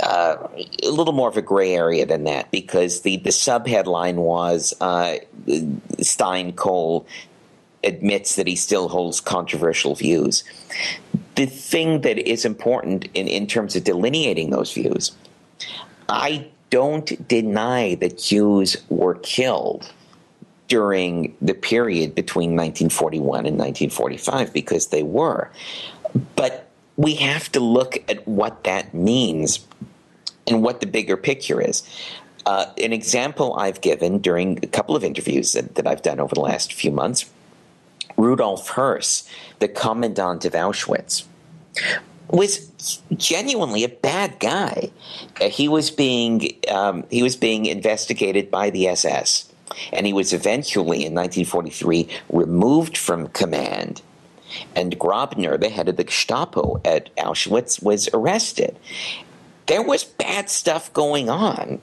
uh, a little more of a gray area than that because the, the sub headline was uh, Stein Cole admits that he still holds controversial views. The thing that is important in, in terms of delineating those views, I don't deny that Jews were killed during the period between 1941 and 1945 because they were. But we have to look at what that means and what the bigger picture is. Uh, an example I've given during a couple of interviews that, that I've done over the last few months Rudolf Höss, the commandant of Auschwitz, was genuinely a bad guy. Uh, he was being um, he was being investigated by the SS, and he was eventually in 1943 removed from command and Grabner, the head of the Gestapo at Auschwitz, was arrested. There was bad stuff going on.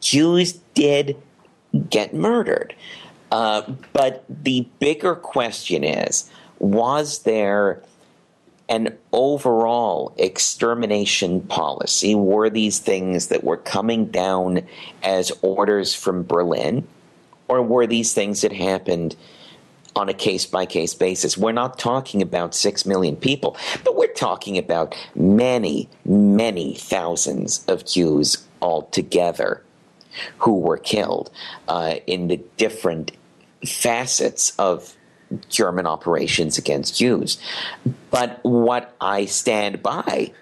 Jews did get murdered. Uh, but the bigger question is was there an overall extermination policy? Were these things that were coming down as orders from Berlin? Or were these things that happened on a case by case basis. We're not talking about six million people, but we're talking about many, many thousands of Jews altogether who were killed uh, in the different facets of German operations against Jews. But what I stand by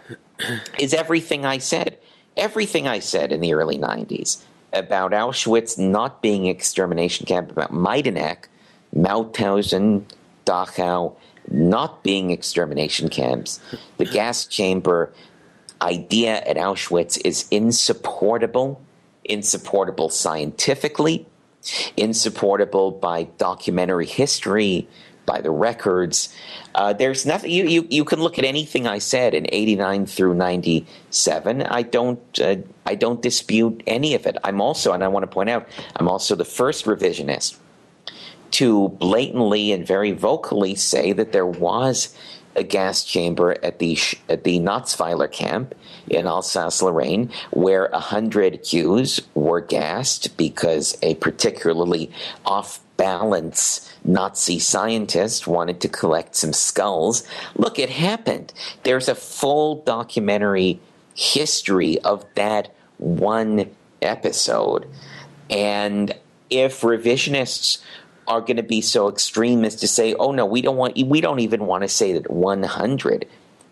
is everything I said. Everything I said in the early 90s about Auschwitz not being an extermination camp, about Majdanek Mauthausen, Dachau not being extermination camps. The gas chamber idea at Auschwitz is insupportable, insupportable scientifically, insupportable by documentary history, by the records. Uh, there's nothing you, you you can look at anything I said in '89 through '97. I don't uh, I don't dispute any of it. I'm also, and I want to point out, I'm also the first revisionist to blatantly and very vocally say that there was a gas chamber at the at the Natzweiler camp in Alsace-Lorraine, where a hundred Jews were gassed because a particularly off-balance Nazi scientist wanted to collect some skulls. Look, it happened. There's a full documentary history of that one episode, and if revisionists are going to be so extreme as to say, "Oh no, we don't want we don't even want to say that 100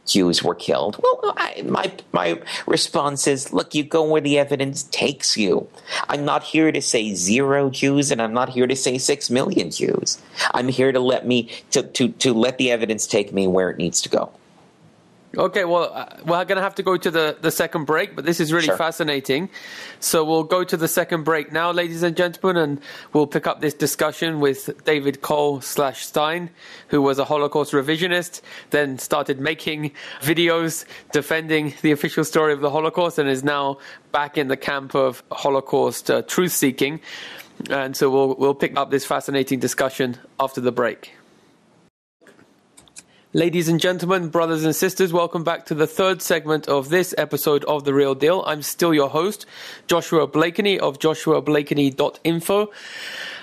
Jews were killed." Well, I, my my response is, "Look, you go where the evidence takes you. I'm not here to say zero Jews, and I'm not here to say six million Jews. I'm here to let me to to to let the evidence take me where it needs to go." Okay, well, uh, we're going to have to go to the, the second break, but this is really Sure. fascinating. So we'll go to the second break now, ladies and gentlemen, and we'll pick up this discussion with David Cole slash Stein, who was a Holocaust revisionist, then started making videos defending the official story of the Holocaust, and is now back in the camp of Holocaust uh, truth seeking. And so we'll we'll pick up this fascinating discussion after the break. Ladies and gentlemen, brothers and sisters, welcome back to the third segment of this episode of The Real Deal. I'm still your host, Joshua Blakeney of joshuablakeney.info.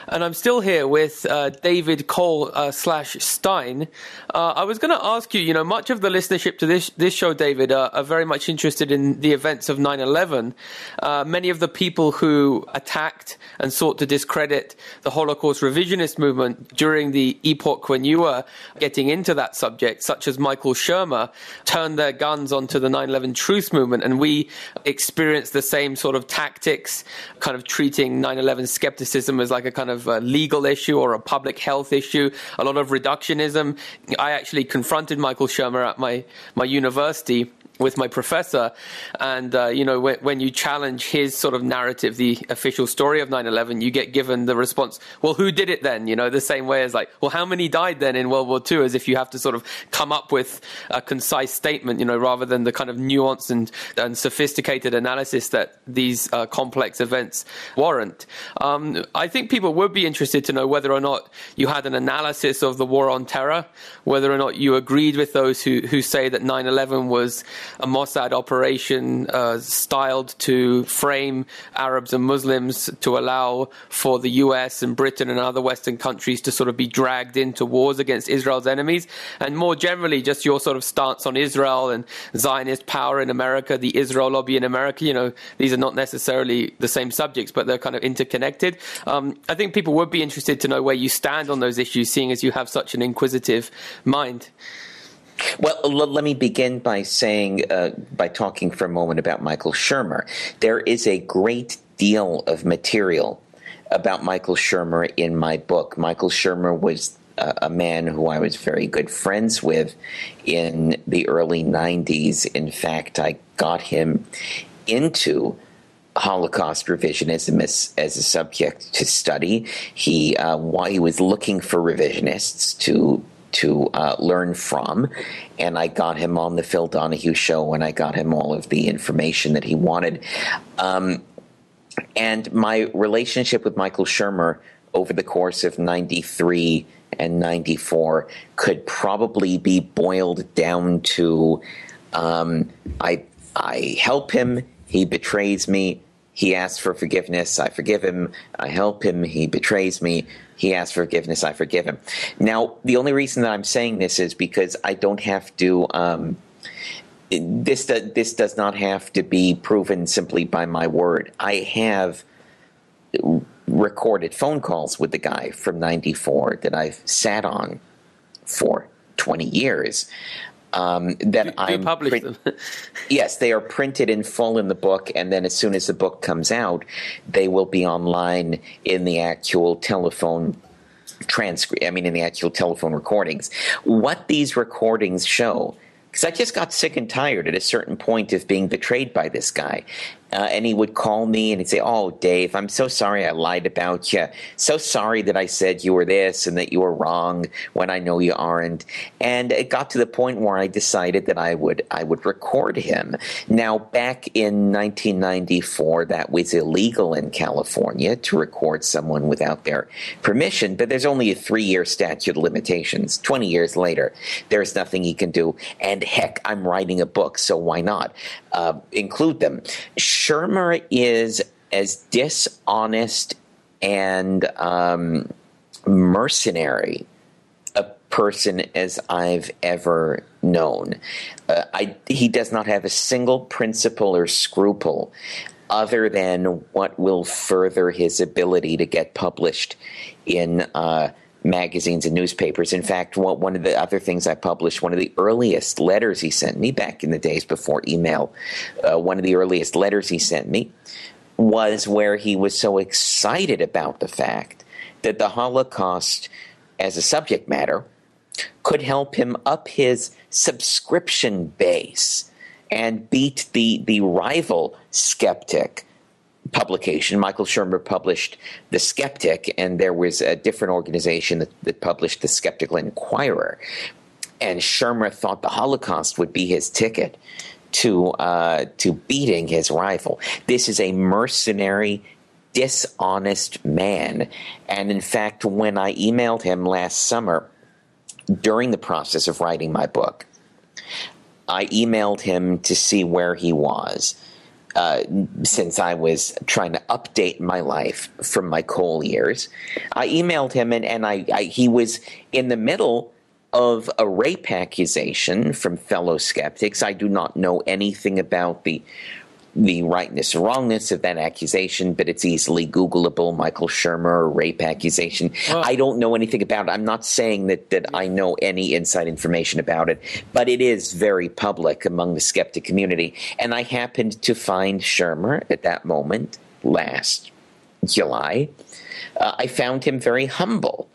And I'm still here with uh, David Cole uh, slash Stein. Uh, I was going to ask you, you know, much of the listenership to this this show, David, uh, are very much interested in the events of 9/11. Uh, many of the people who attacked and sought to discredit the Holocaust revisionist movement during the epoch when you were getting into that subject, such as Michael Shermer, turned their guns onto the 9/11 truth movement, and we experienced the same sort of tactics, kind of treating 9/11 skepticism as like a kind of a legal issue or a public health issue. A lot of reductionism. I actually confronted Michael Shermer at my my university with my professor. And uh, you know when, when you challenge his sort of narrative the official story of 9-11 you get given the response well who did it then? You know the same way as like well how many died then in world war ii as if you have to sort of come up with a concise statement you know rather than the kind of nuanced and, and sophisticated analysis that these uh, complex events warrant. Um, i think people would be interested to know whether or not you had an analysis of the war on terror whether or not you agreed with those who, who say that 9-11 was a Mossad operation uh, styled to frame Arabs and Muslims to allow for the US and Britain and other Western countries to sort of be dragged into wars against Israel's enemies. And more generally, just your sort of stance on Israel and Zionist power in America, the Israel lobby in America. You know, these are not necessarily the same subjects, but they're kind of interconnected. Um, I think people would be interested to know where you stand on those issues, seeing as you have such an inquisitive mind. Well, let me begin by saying, uh, by talking for a moment about Michael Shermer. There is a great deal of material about Michael Shermer in my book. Michael Shermer was uh, a man who I was very good friends with in the early 90s. In fact, I got him into Holocaust revisionism as, as a subject to study. He uh, why he was looking for revisionists to to uh, learn from, and I got him on the Phil Donahue show, and I got him all of the information that he wanted. Um, and my relationship with Michael Shermer over the course of '93 and '94 could probably be boiled down to um, I I help him, he betrays me, he asks for forgiveness, I forgive him, I help him, he betrays me, he asks for forgiveness, I forgive him. Now, the only reason that I'm saying this is because I don't have to. Um, this this does not have to be proven simply by my word. I have recorded phone calls with the guy from '94 that I've sat on for 20 years. Um, that You I'm published print- them. Yes, they are printed in full in the book, and then as soon as the book comes out, they will be online in the actual telephone transcript. I mean, in the actual telephone recordings. What these recordings show, because I just got sick and tired at a certain point of being betrayed by this guy. Uh, and he would call me and he'd say, Oh, Dave, I'm so sorry I lied about you. So sorry that I said you were this and that you were wrong when I know you aren't. And it got to the point where I decided that I would I would record him. Now, back in 1994, that was illegal in California to record someone without their permission, but there's only a three year statute of limitations. 20 years later, there's nothing he can do. And heck, I'm writing a book, so why not uh, include them? Shermer is as dishonest and um, mercenary a person as I've ever known. Uh, I, he does not have a single principle or scruple other than what will further his ability to get published in uh, magazines and newspapers. In fact, one of the other things I published, one of the earliest letters he sent me back in the days before email, uh, one of the earliest letters he sent me was where he was so excited about the fact that the Holocaust as a subject matter could help him up his subscription base and beat the, the rival skeptic publication. Michael Shermer published The Skeptic, and there was a different organization that, that published The Skeptical Inquirer. And Shermer thought the Holocaust would be his ticket to uh, to beating his rival. This is a mercenary, dishonest man. And in fact, when I emailed him last summer during the process of writing my book, I emailed him to see where he was. Uh, since I was trying to update my life from my Cole years, I emailed him and, and I, I he was in the middle of a rape accusation from fellow skeptics. I do not know anything about the the rightness or wrongness of that accusation, but it's easily Googleable. Michael Shermer rape accusation. Well, I don't know anything about it. I'm not saying that that I know any inside information about it, but it is very public among the skeptic community. And I happened to find Shermer at that moment last July. Uh, I found him very humble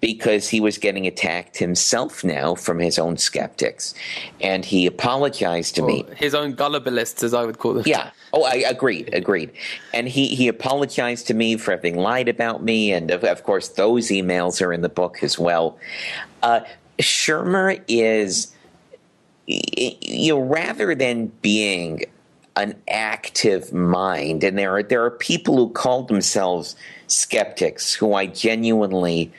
because he was getting attacked himself now from his own skeptics. And he apologized to me. His own gullibilists, as I would call them. Yeah. Oh, I agreed, agreed. And he, he apologized to me for having lied about me. And of, of course, those emails are in the book as well. Uh, Shermer is, you know, rather than being an active mind, and there are, there are people who call themselves skeptics who I genuinely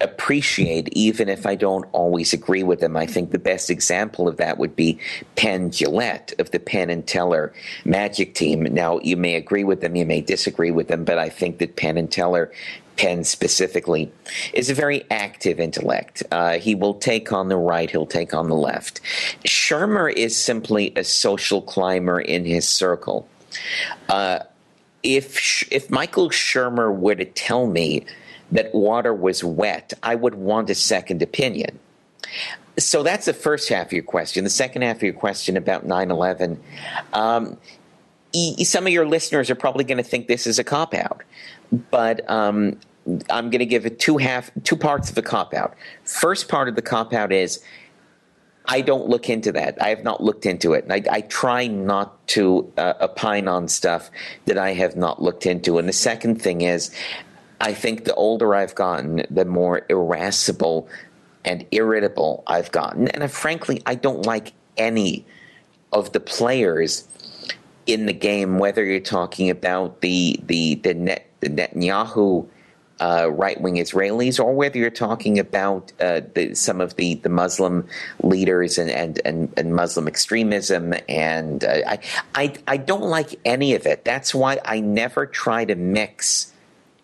appreciate, even if I don't always agree with them. I think the best example of that would be Penn Jillette of the Penn and Teller Magic Team. Now, you may agree with them, you may disagree with them, but I think that Penn and Teller Penn specifically, is a very active intellect. Uh, he will take on the right, he'll take on the left. Shermer is simply a social climber in his circle. Uh, if if Michael Shermer were to tell me that water was wet, I would want a second opinion. So that's the first half of your question. The second half of your question about 9 11. Um, some of your listeners are probably going to think this is a cop out, but um, I'm going to give it two half two parts of the cop out. First part of the cop out is I don't look into that. I have not looked into it. I, I try not to uh, opine on stuff that I have not looked into. And the second thing is, I think the older I've gotten, the more irascible and irritable I've gotten. And uh, frankly, I don't like any of the players in the game, whether you're talking about the the the, net, the Netanyahu uh, right wing Israelis, or whether you're talking about uh, the, some of the, the Muslim leaders and, and, and, and Muslim extremism. And uh, I, I, I don't like any of it. That's why I never try to mix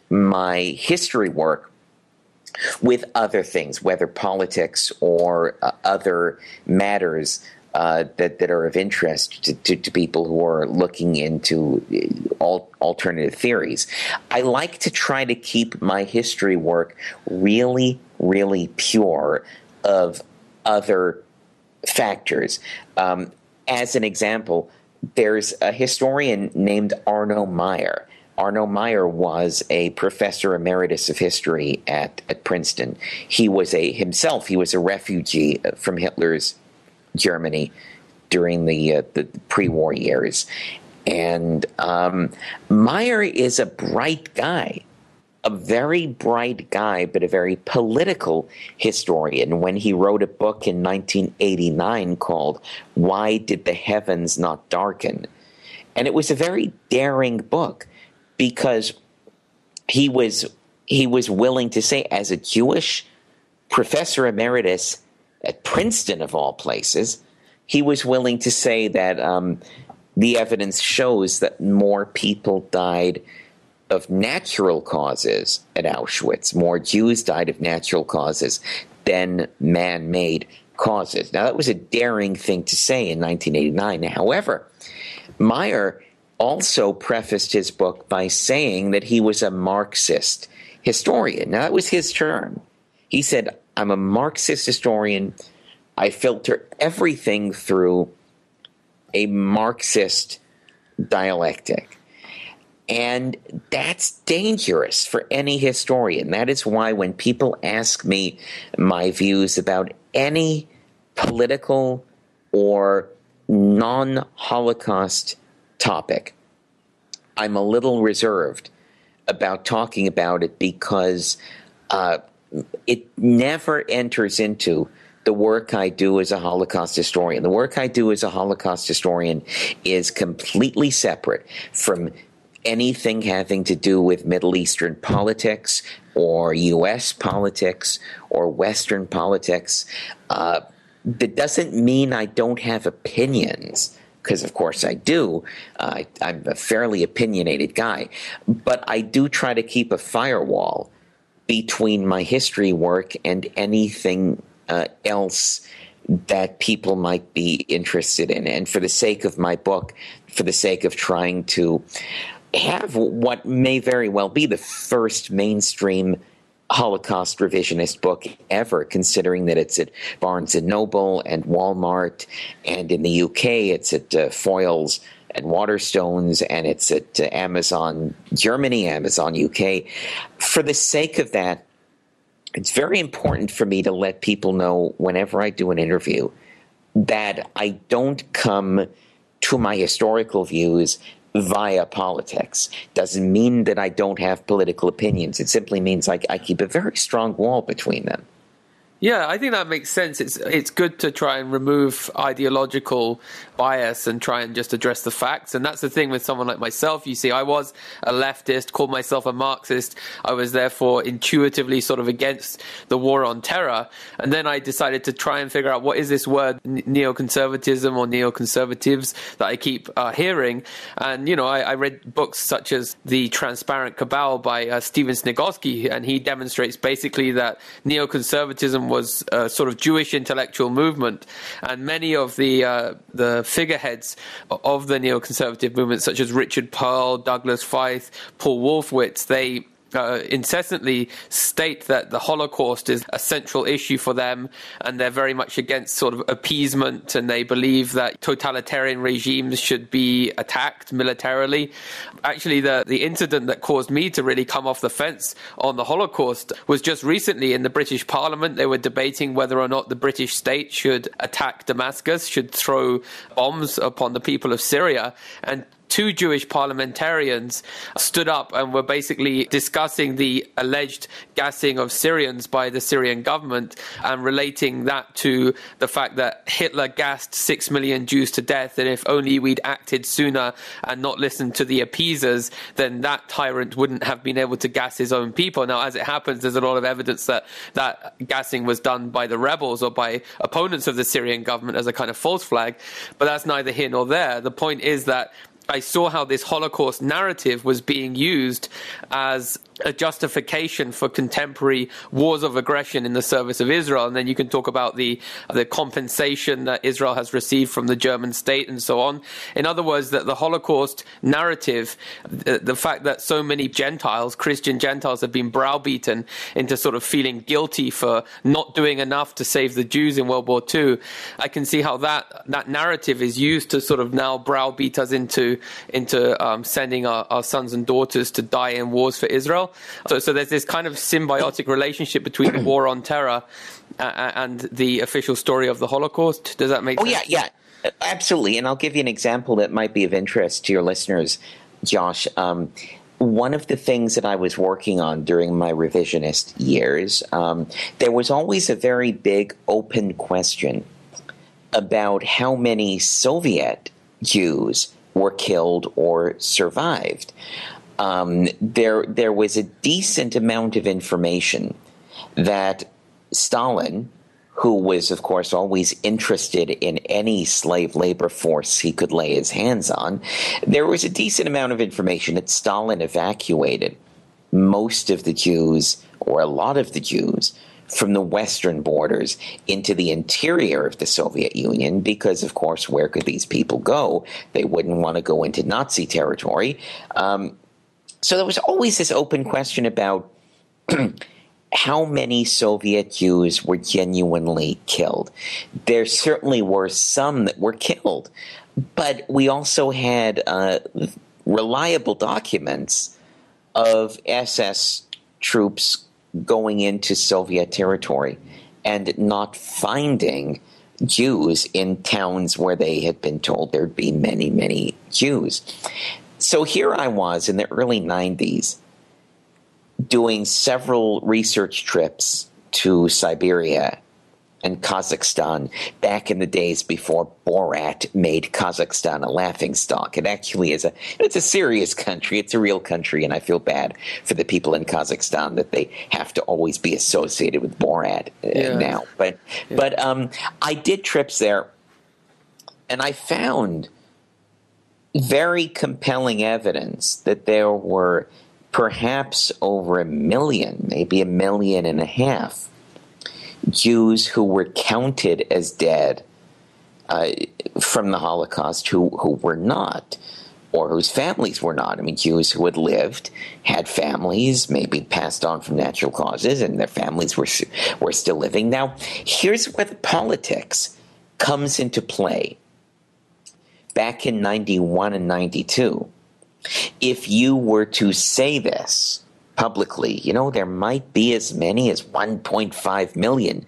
my history work with other things, whether politics or uh, other matters uh, that that are of interest to, to, to, people who are looking into all alternative theories. I like to try to keep my history work really, really pure of other factors. Um, as an example, there's a historian named Arno Mayer. Arno Mayer was a professor emeritus of history at, at Princeton. He was a himself, he was a refugee from Hitler's Germany during the, uh, the pre-war years. And um, Mayer is a bright guy, a very bright guy, but a very political historian. When he wrote a book in 1989 called Why Did the Heavens Not Darken? And it was a very daring book because he was he was willing to say as a Jewish professor emeritus at Princeton of all places, he was willing to say that um, the evidence shows that more people died of natural causes at Auschwitz. More Jews died of natural causes than man made causes. Now, that was a daring thing to say in 1989. However, Mayer also prefaced his book by saying that he was a Marxist historian. Now, that was his term. He said, I'm a Marxist historian. I filter everything through a Marxist dialectic. And that's dangerous for any historian. That is why when people ask me my views about any political or non Holocaust topic, I'm a little reserved about talking about it because uh, it never enters into the work I do as a Holocaust historian. The work I do as a Holocaust historian is completely separate from anything having to do with Middle Eastern politics or U.S. politics or Western politics. Uh, that doesn't mean I don't have opinions because of course I do. Uh, I'm a fairly opinionated guy, but I do try to keep a firewall between my history work and anything uh, else that people might be interested in. And for the sake of my book, for the sake of trying to have what may very well be the first mainstream Holocaust revisionist book ever, considering that it's at Barnes and Noble and Walmart, and in the UK it's at uh, Foyles and Waterstones, and it's at uh, Amazon Germany, Amazon UK. For the sake of that, it's very important for me to let people know whenever I do an interview that I don't come to my historical views via politics. Doesn't mean that I don't have political opinions. It simply means I, I keep a very strong wall between them. Yeah, I think that makes sense. It's it's good to try and remove ideological bias and try and just address the facts. And that's the thing with someone like myself. You see, I was a leftist, called myself a Marxist. I was therefore intuitively sort of against the war on terror. And then I decided to try and figure out what is this word neoconservatism or neoconservatives that I keep uh, hearing. And you know, I, I, read books such as The Transparent Cabal by uh, Stephen Sniegoski, and he demonstrates basically that neoconservatism was a sort of Jewish intellectual movement, and many of the uh, the figureheads of the neoconservative movement, such as Richard Perle, Douglas Feith, Paul Wolfowitz, they uh, incessantly state that the Holocaust is a central issue for them, and they're very much against sort of appeasement, and they believe that totalitarian regimes should be attacked militarily. Actually, the the incident that caused me to really come off the fence on the Holocaust was just recently in the British Parliament. They were debating whether or not the British state should attack Damascus, should throw bombs upon the people of Syria, and two Jewish parliamentarians stood up and were basically discussing the alleged gassing of Syrians by the Syrian government and relating that to the fact that Hitler gassed six million Jews to death, and if only we'd acted sooner and not listened to the appeasers, then that tyrant wouldn't have been able to gas his own people. Now, as it happens, there's a lot of evidence that that gassing was done by the rebels or by opponents of the Syrian government as a kind of false flag, but that's neither here nor there. The point is that I saw how this Holocaust narrative was being used as a justification for contemporary wars of aggression in the service of Israel. And then you can talk about the the compensation that Israel has received from the German state and so on. In other words, that the Holocaust narrative, the, the fact that so many Gentiles, Christian Gentiles, have been browbeaten into sort of feeling guilty for not doing enough to save the Jews in World War II, I can see how that that narrative is used to sort of now browbeat us into into um, sending our, our sons and daughters to die in wars for Israel. So, so there's this kind of symbiotic relationship between the war on terror uh, uh, and the official story of the Holocaust. Does that make sense? oh, sense? yeah, yeah. Absolutely. And I'll give you an example that might be of interest to your listeners, Josh. Um, one of the things that I was working on during my revisionist years, um, there was always a very big open question about how many Soviet Jews were killed or survived. Um, there, there was a decent amount of information that Stalin, who was, of course, always interested in any slave labor force he could lay his hands on, there was a decent amount of information that Stalin evacuated most of the Jews, or a lot of the Jews, from the western borders into the interior of the Soviet Union because, of course, where could these people go? They wouldn't want to go into Nazi territory. Um, so there was always this open question about how many Soviet Jews were genuinely killed. There certainly were some that were killed, but we also had uh, reliable documents of SS troops going into Soviet territory and not finding Jews in towns where they had been told there'd be many, many Jews. So here I was in the early 90s doing several research trips to Siberia and Kazakhstan back in the days before Borat made Kazakhstan a laughing stock. It actually is a it's a serious country. It's a real country, and I feel bad for the people in Kazakhstan that they have to always be associated with Borat uh, yeah. now. But yeah. but um, I did trips there, and I found very compelling evidence that there were perhaps over a million, maybe a million and a half Jews who were counted as dead uh, from the Holocaust who, who were not, or whose families were not. I mean, Jews who had lived, had families, maybe passed on from natural causes, and their families were, were still living. Now, here's where the politics comes into play. Back in 91 and 92, if you were to say this publicly, you know, there might be as many as 1.5 million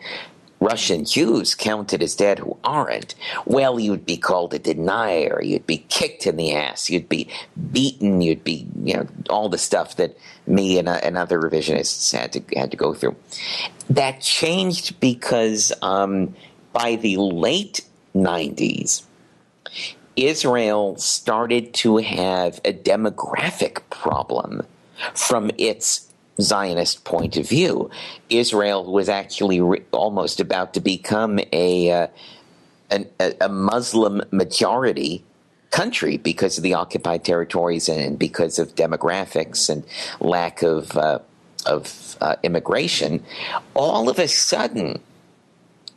Russian Jews counted as dead who aren't, well, you'd be called a denier. You'd be kicked in the ass. You'd be beaten. You'd be, you know, all the stuff that me and, uh, and other revisionists had to had to go through. That changed because um, by the late '90s, Israel started to have a demographic problem from its Zionist point of view. Israel was actually re- almost about to become a, uh, an, a Muslim majority country because of the occupied territories and because of demographics and lack of uh, of uh, immigration. All of a sudden,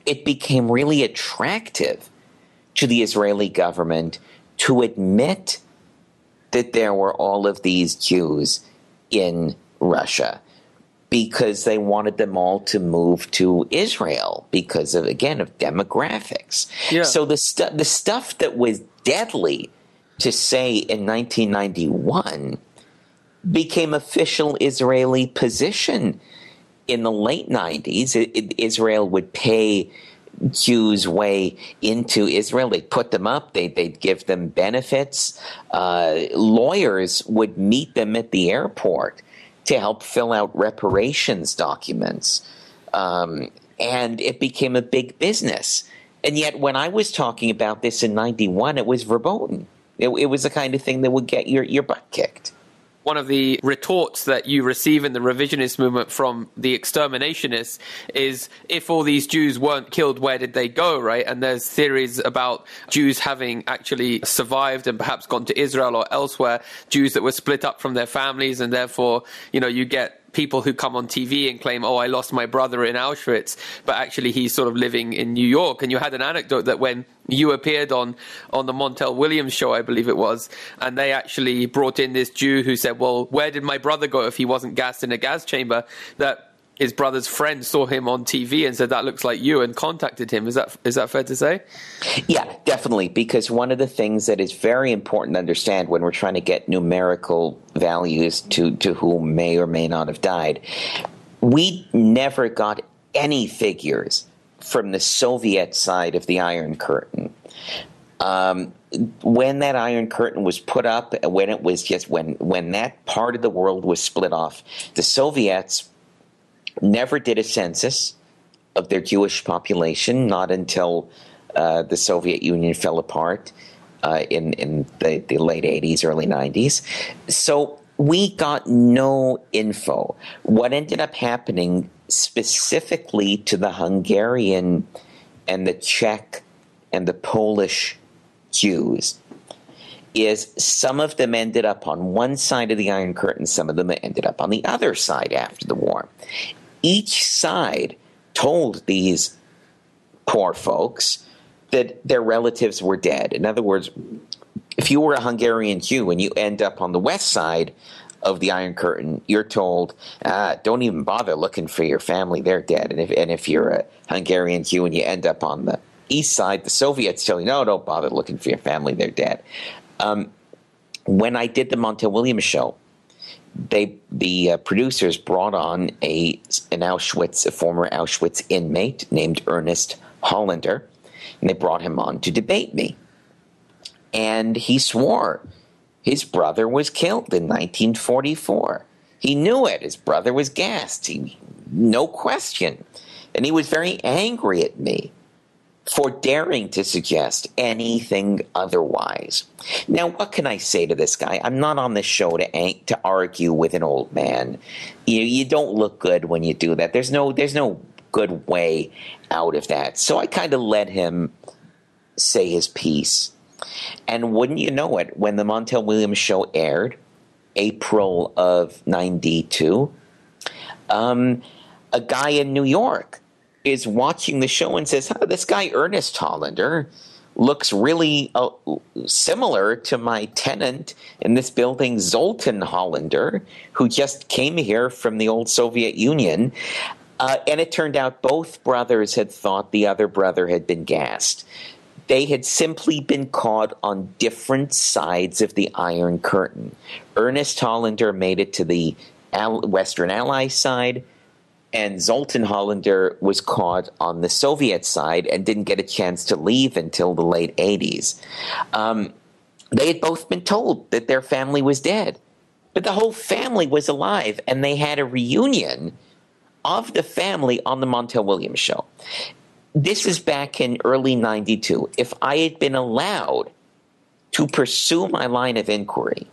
it became really attractive to the Israeli government to admit that there were all of these Jews in Russia because they wanted them all to move to Israel because of again of demographics. Yeah. So the stuff the stuff that was deadly to say in 1991 became official Israeli position in the late 90s. It, it, Israel would pay Jews' way into Israel. They'd put them up, they'd, they'd give them benefits. Uh, lawyers would meet them at the airport to help fill out reparations documents. Um, and it became a big business. And yet, when I was talking about this in 91, it was verboten. It, it was the kind of thing that would get your, your butt kicked one of the retorts that you receive in the revisionist movement from the exterminationists is if all these Jews weren't killed, where did they go, right? And there's theories about Jews having actually survived and perhaps gone to Israel or elsewhere, Jews that were split up from their families, and therefore, you know, you get people who come on TV and claim, "Oh, I lost my brother in Auschwitz," but actually he's sort of living in New York. And you had an anecdote that when you appeared on on the Montel Williams show, I believe it was, and they actually brought in this Jew who said, "Well, where did my brother go if he wasn't gassed in a gas chamber?" That his brother's friend saw him on TV and said that looks like you and contacted him. Is that is that fair to say? Yeah, definitely. Because one of the things that is very important to understand when we're trying to get numerical values to to who may or may not have died, we never got any figures from the Soviet side of the Iron Curtain. Um, when that Iron Curtain was put up, when it was just when when that part of the world was split off, the Soviets never did a census of their Jewish population, not until uh, the Soviet Union fell apart uh, in in the, the late '80s, early '90s. So we got no info. What ended up happening specifically to the Hungarian and the Czech and the Polish Jews is some of them ended up on one side of the Iron Curtain, some of them ended up on the other side after the war. Each side told these poor folks that their relatives were dead. In other words, if you were a Hungarian Jew and you end up on the west side of the Iron Curtain, you're told, ah, don't even bother looking for your family; they're dead. And if and if you're a Hungarian Jew and you end up on the east side, the Soviets tell you, no, don't bother looking for your family; they're dead. Um, when I did the Montel Williams show, they the uh, producers brought on a an Auschwitz, a former Auschwitz inmate named Ernest Hollander, and they brought him on to debate me. And he swore his brother was killed in 1944. He knew it. His brother was gassed. He, no question. And he was very angry at me for daring to suggest anything otherwise. Now, what can I say to this guy? I'm not on this show to to argue with an old man. You you don't look good when you do that. There's no there's no good way out of that. So I kind of let him say his piece. And wouldn't you know it, when the Montel Williams show aired, April of 92, um, a guy in New York is watching the show and says, this guy Ernest Hollander looks really uh, similar to my tenant in this building, Zoltan Hollander, who just came here from the old Soviet Union. Uh, and it turned out both brothers had thought the other brother had been gassed. They had simply been caught on different sides of the Iron Curtain. Ernest Hollander made it to the Western Allies side and Zoltan Hollander was caught on the Soviet side and didn't get a chance to leave until the late 80s. Um, they had both been told that their family was dead, but the whole family was alive, and they had a reunion of the family on the Montel Williams show. This is back in early 92. If I had been allowed to pursue my line of inquiry,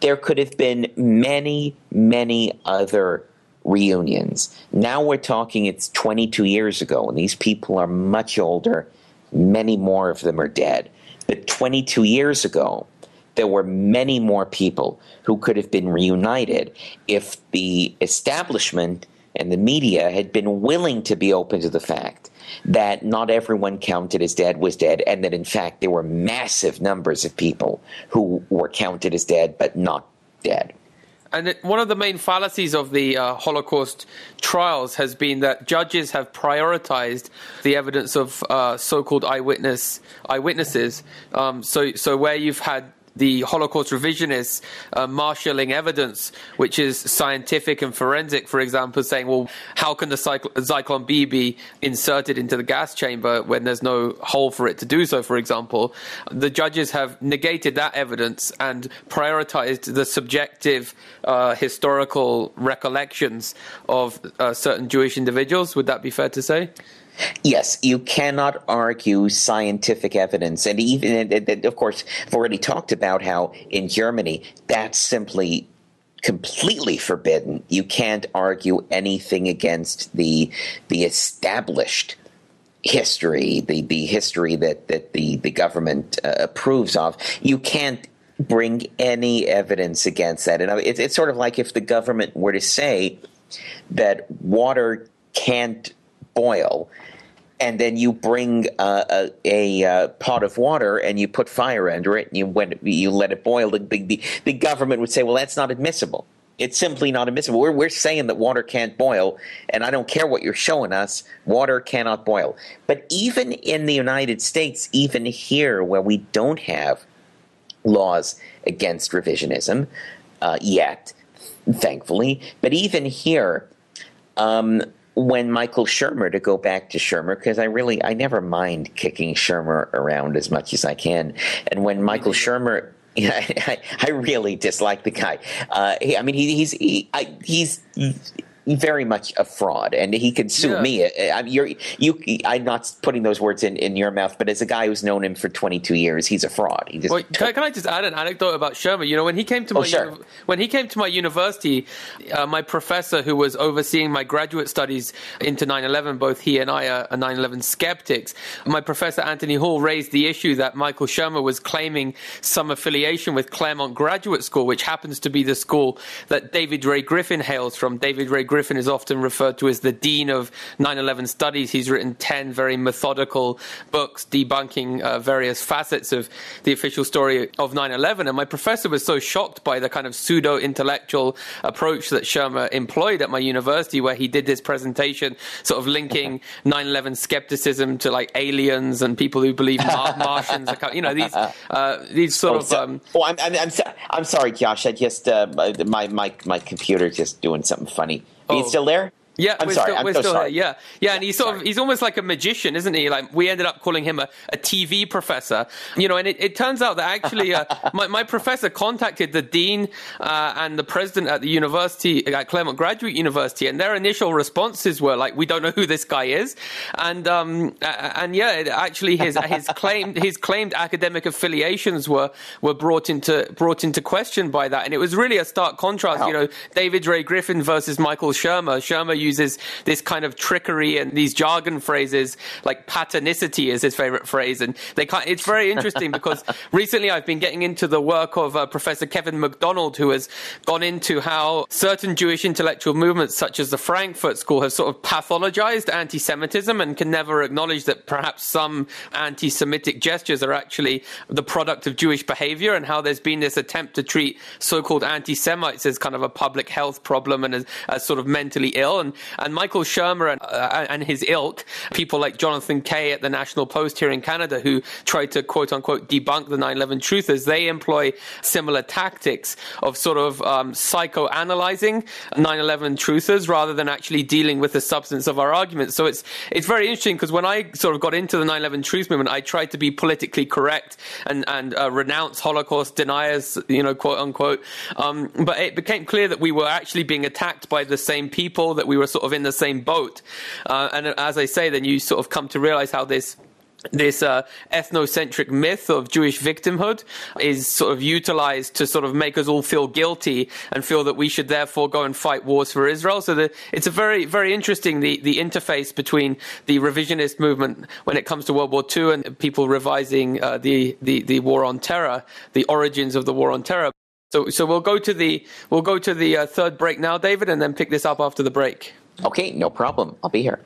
there could have been many, many other reunions. Now we're talking it's 22 years ago, and these people are much older. Many more of them are dead. But 22 years ago, there were many more people who could have been reunited if the establishment and the media had been willing to be open to the fact that not everyone counted as dead was dead, and that in fact there were massive numbers of people who were counted as dead but not dead. And it, one of the main fallacies of the uh, Holocaust trials has been that judges have prioritized the evidence of uh, so-called eyewitness eyewitnesses. Um, so, so where you've had the Holocaust revisionists uh, marshalling evidence, which is scientific and forensic, for example, saying, well, how can the Zyklon B be inserted into the gas chamber when there's no hole for it to do so, for example? The judges have negated that evidence and prioritized the subjective uh, historical recollections of uh, certain Jewish individuals. Would that be fair to say? Yes, you cannot argue scientific evidence. And even, of course, I've already talked about how in Germany that's simply completely forbidden. You can't argue anything against the the established history, the, the history that, that the, the government uh, approves of. You can't bring any evidence against that. And it's, it's sort of like if the government were to say that water can't boil and then you bring uh, a, a, a, uh, pot of water and you put fire under it and you, when, you let it boil, the, the, the government would say, well, that's not admissible. It's simply not admissible. We're, we're saying that water can't boil, and I don't care what you're showing us, water cannot boil. But even in the United States, even here where we don't have laws against revisionism uh, yet, thankfully, but even here, um, when Michael Shermer, to go back to Shermer, because I really, I never mind kicking Shermer around as much as I can. And when Michael Shermer, yeah, I, I really dislike the guy. Uh, he, I mean, he, he's he, I, he's very much a fraud, and he could sue yeah. me. I, you're, you, I'm not putting those words in, in your mouth, but as a guy who's known him for 22 years, he's a fraud. He can, I, can, I just add an anecdote about Shermer? You know, when he came to oh, my sure. uni- when he came to my university, uh, my professor who was overseeing my graduate studies into 9/11, both he and I are, are 9/11 skeptics. My professor Anthony Hall raised the issue that Michael Shermer was claiming some affiliation with Claremont Graduate School, which happens to be the school that David Ray Griffin hails from. David Ray Griffin is often referred to as the dean of 9/11 studies. He's written 10 very methodical books debunking uh, various facets of the official story of 9/11. And my professor was so shocked by the kind of pseudo intellectual approach that Shermer employed at my university, where he did this presentation, sort of linking 9/11 skepticism to like aliens and people who believe Mar- Martians. Are, you know these uh, these sort oh, of. So, um, oh, I'm, I'm, I'm, I'm, sorry, Josh. I just uh, my my my computer just doing something funny. Are you oh. still there? Yeah, I'm we're sorry. still, we're so still sorry. here. Yeah, yeah, and he's sort sorry. of he's almost like a magician, isn't he? Like we ended up calling him a, a TV professor, you know. And it, it turns out that actually, uh, my my professor contacted the dean uh, and the president at the university at Claremont Graduate University, and their initial responses were like, "We don't know who this guy is," and um and yeah, actually his his claimed his claimed academic affiliations were were brought into brought into question by that, and it was really a stark contrast. Wow. You know, David Ray Griffin versus Michael Shermer. Shermer uses this kind of trickery and these jargon phrases like patternicity is his favorite phrase. And they can't, it's very interesting because recently I've been getting into the work of uh, Professor Kevin MacDonald, who has gone into how certain Jewish intellectual movements, such as the Frankfurt School, have sort of pathologized anti Semitism and can never acknowledge that perhaps some anti Semitic gestures are actually the product of Jewish behavior and how there's been this attempt to treat so called anti Semites as kind of a public health problem and as, as sort of mentally ill. And, and Michael Shermer and, uh, and his ilk, people like Jonathan Kay at the National Post here in Canada, who tried to quote unquote debunk the 9/11 truthers, they employ similar tactics of sort of um, psychoanalyzing 9/11 truthers rather than actually dealing with the substance of our arguments. So it's it's very interesting because when I sort of got into the 9/11 truth movement, I tried to be politically correct and and uh, renounce Holocaust deniers, you know, quote unquote. Um, but it became clear that we were actually being attacked by the same people that we were sort of in the same boat. Uh, and as I say, then you sort of come to realize how this this uh, ethnocentric myth of Jewish victimhood is sort of utilized to sort of make us all feel guilty and feel that we should therefore go and fight wars for Israel. So the, it's a very, very interesting the, the interface between the revisionist movement when it comes to World War II and people revising uh, the, the the war on terror, the origins of the war on terror. So so we'll go to the we'll go to the uh, third break now, David, and then pick this up after the break. Okay, no problem. I'll be here.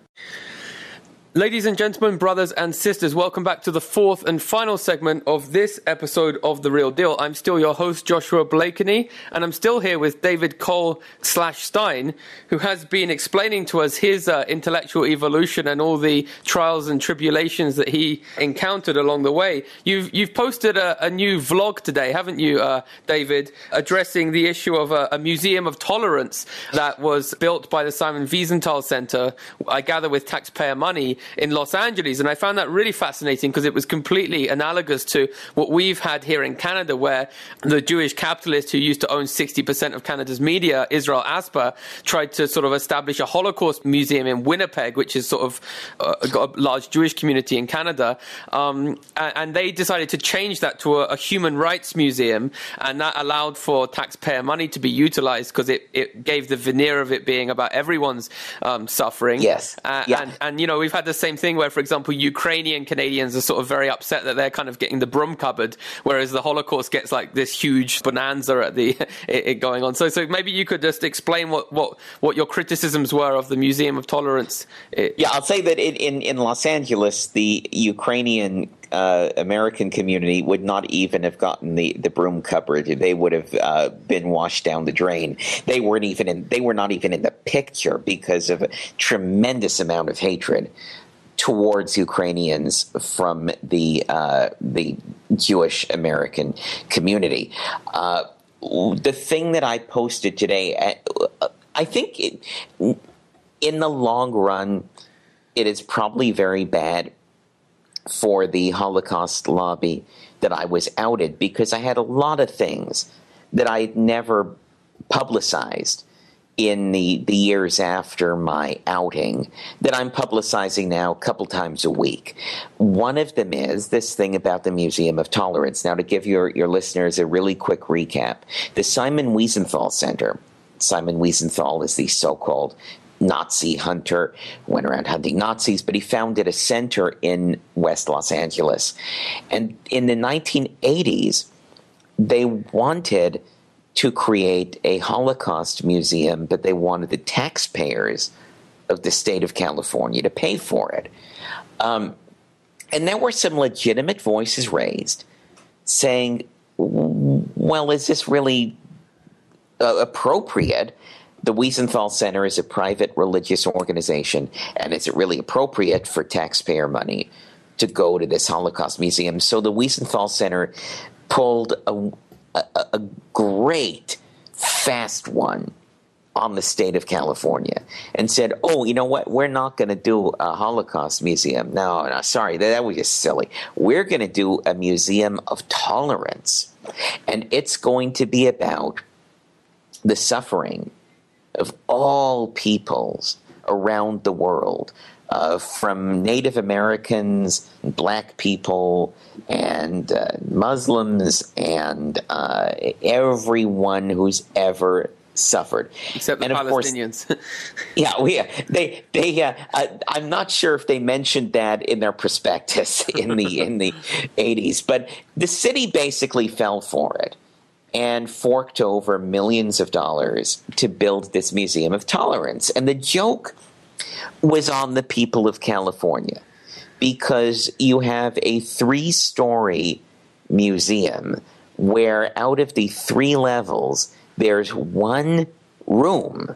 Ladies and gentlemen, brothers and sisters, welcome back to the fourth and final segment of this episode of The Real Deal. I'm still your host, Joshua Blakeney, and I'm still here with David Cole slash Stein, who has been explaining to us his uh, intellectual evolution and all the trials and tribulations that he encountered along the way. You've, you've posted a, a new vlog today, haven't you, uh, David, addressing the issue of a, a museum of tolerance that was built by the Simon Wiesenthal Center, I gather with taxpayer money in Los Angeles. And I found that really fascinating because it was completely analogous to what we've had here in Canada, where the Jewish capitalist who used to own 60% of Canada's media, Israel Asper, tried to sort of establish a Holocaust museum in Winnipeg, which is sort of uh, got a large Jewish community in Canada. Um, and they decided to change that to a, a, human rights museum. And that allowed for taxpayer money to be utilized because it, it gave the veneer of it being about everyone's um, suffering. Yes. Uh, yeah. and, and, you know, we've had the same thing where, for example, Ukrainian Canadians are sort of very upset that they're kind of getting the broom cupboard, whereas the Holocaust gets like this huge bonanza at the going on. So, so maybe you could just explain what, what, what your criticisms were of the Museum of Tolerance. Yeah, I'll say that in, in Los Angeles, the Ukrainian uh, American community would not even have gotten the, the broom cupboard. They would have uh, been washed down the drain. They weren't even in. They were not even in the picture because of a tremendous amount of hatred towards Ukrainians from the uh, the Jewish American community. Uh, the thing that I posted today, uh, I think it, in the long run, it is probably very bad for the Holocaust lobby that I was outed because I had a lot of things that I had never publicized in the, the years after my outing that I'm publicizing now a couple times a week. One of them is this thing about the Museum of Tolerance. Now, to give your, your listeners a really quick recap, the Simon Wiesenthal Center, Simon Wiesenthal is the so called Nazi hunter, went around hunting Nazis, but he founded a center in West Los Angeles. And in the 1980s, they wanted to create a Holocaust museum, but they wanted the taxpayers of the state of California to pay for it. Um, and there were some legitimate voices raised saying, well, is this really uh, appropriate? The Wiesenthal Center is a private religious organization, and is it really appropriate for taxpayer money to go to this Holocaust museum? So the Wiesenthal Center pulled a, a, a great fast one on the state of California and said, "Oh, you know what? We're not going to do a Holocaust museum. No, no, sorry, that, that was just silly. We're going to do a museum of tolerance, and it's going to be about the suffering of all peoples around the world uh, from Native Americans, black people, and uh, Muslims, and uh, everyone who's ever suffered, except and the Palestinians. Course, yeah, we, they they uh, I'm not sure if they mentioned that in their prospectus in the in the 80s, but the city basically fell for it and forked over millions of dollars to build this museum of tolerance. And the joke was on the people of California because you have a three story museum where out of the three levels, there's one room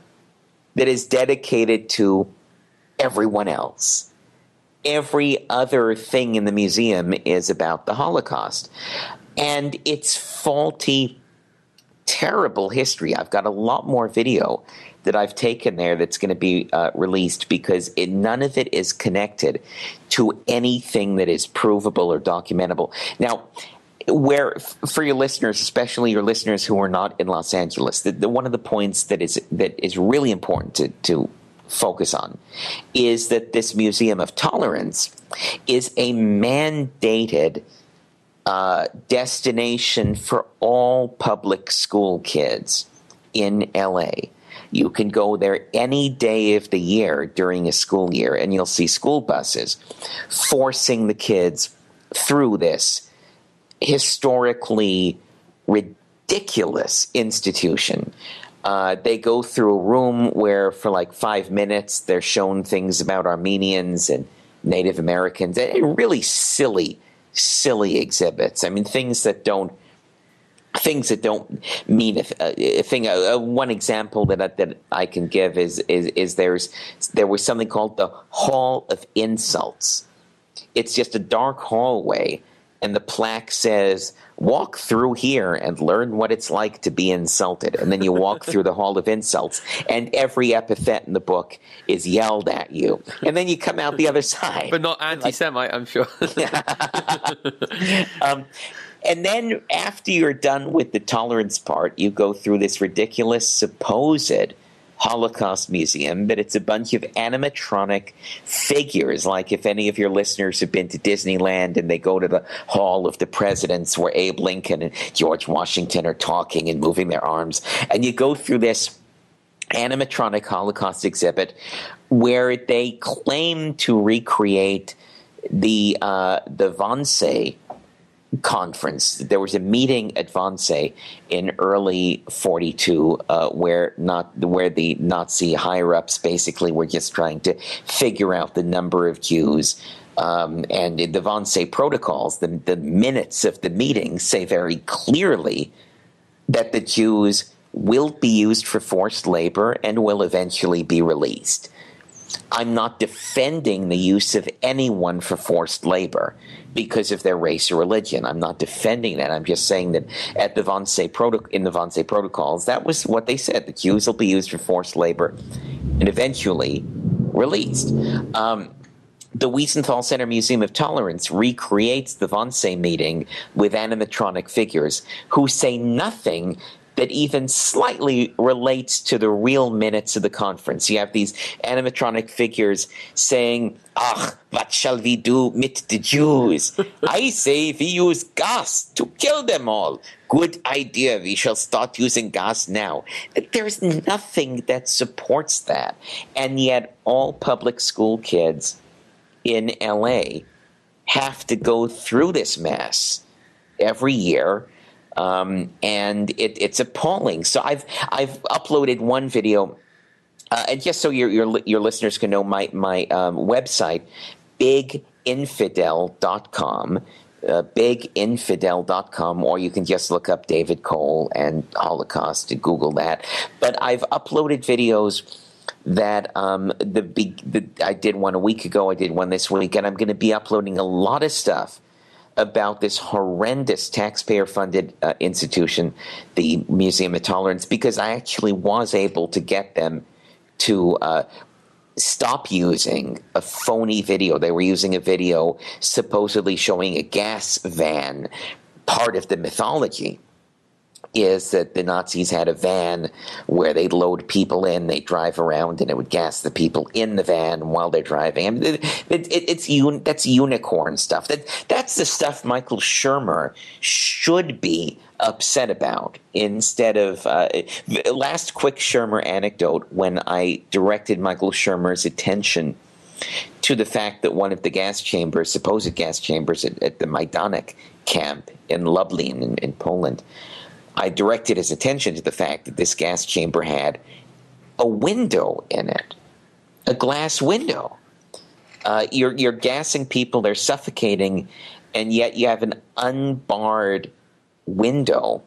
that is dedicated to everyone else. Every other thing in the museum is about the Holocaust. And it's faulty, terrible history. I've got a lot more video that I've taken there that's going to be uh, released because it, none of it is connected to anything that is provable or documentable. Now, where for your listeners, especially your listeners who are not in Los Angeles, the, the, one of the points that is that is really important to, to focus on is that this Museum of Tolerance is a mandated uh, destination for all public school kids in LA. You can go there any day of the year during a school year, and you'll see school buses forcing the kids through this historically ridiculous institution. Uh, they go through a room where, for like five minutes, they're shown things about Armenians and Native Americans, and really silly, silly exhibits. I mean, things that don't things that don't mean a, a thing. One example that I, that I can give is, is is there's there was something called the Hall of Insults. It's just a dark hallway, and the plaque says, "Walk through here and learn what it's like to be insulted." And then you walk through the Hall of Insults, and every epithet in the book is yelled at you, and then you come out the other side. But not anti-Semite, I'm sure. um, and then after you're done with the tolerance part, you go through this ridiculous supposed Holocaust museum, but it's a bunch of animatronic figures. Like if any of your listeners have been to Disneyland and they go to the Hall of the Presidents where Abe Lincoln and George Washington are talking and moving their arms, and you go through this animatronic Holocaust exhibit where they claim to recreate the uh, the Wannsee conference. There was a meeting at Wannsee in early 42 uh, where not where the Nazi higher ups basically were just trying to figure out the number of Jews. Um, and the Wannsee protocols, the, the minutes of the meeting say very clearly that the Jews will be used for forced labor and will eventually be released. I'm not defending the use of anyone for forced labor because of their race or religion. I'm not defending that. I'm just saying that at the Wannsee proto- in the Wannsee protocols, that was what they said. The Jews will be used for forced labor and eventually released. Um, the Wiesenthal Center Museum of Tolerance recreates the Wannsee meeting with animatronic figures who say nothing that even slightly relates to the real minutes of the conference. You have these animatronic figures saying, Ach, what shall we do with the Jews? I say we use gas to kill them all. Good idea. We shall start using gas now. There's nothing that supports that. And yet, all public school kids in LA have to go through this mess every year um, and it, it's appalling. So I've I've uploaded one video, uh, and just so your, your your listeners can know, my my um, website, biginfidel.com. Uh, biginfidel.com, or you can just look up David Cole and Holocaust to Google that. But I've uploaded videos that um, the, the I did one a week ago, I did one this week, and I'm going to be uploading a lot of stuff about this horrendous taxpayer funded uh, institution, the Museum of Tolerance, because I actually was able to get them to uh, stop using a phony video. They were using a video supposedly showing a gas van, part of the mythology is that the Nazis had a van where they'd load people in, they'd drive around, and it would gas the people in the van while they're driving. I mean, it, it, it's un, that's unicorn stuff. That that's the stuff Michael Shermer should be upset about instead of uh, last quick Shermer anecdote when I directed Michael Shermer's attention to the fact that one of the gas chambers, supposed gas chambers at, at the Majdanek camp in Lublin in, in Poland, I directed his attention to the fact that this gas chamber had a window in it, a glass window. Uh, you're you're gassing people; they're suffocating, and yet you have an unbarred window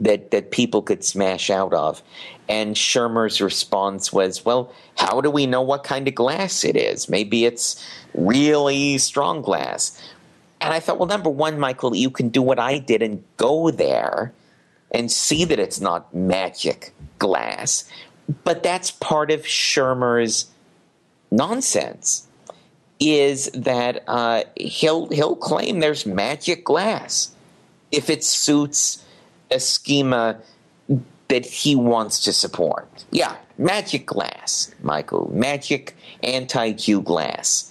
that that people could smash out of. And Shermer's response was, "Well, how do we know what kind of glass it is? Maybe it's really strong glass." And I thought, well, number one, Michael, you can do what I did and go there and see that it's not magic glass. But that's part of Shermer's nonsense. Is that uh, he'll he'll claim there's magic glass if it suits a schema that he wants to support. Yeah, magic glass, Michael. Magic anti-Q glass.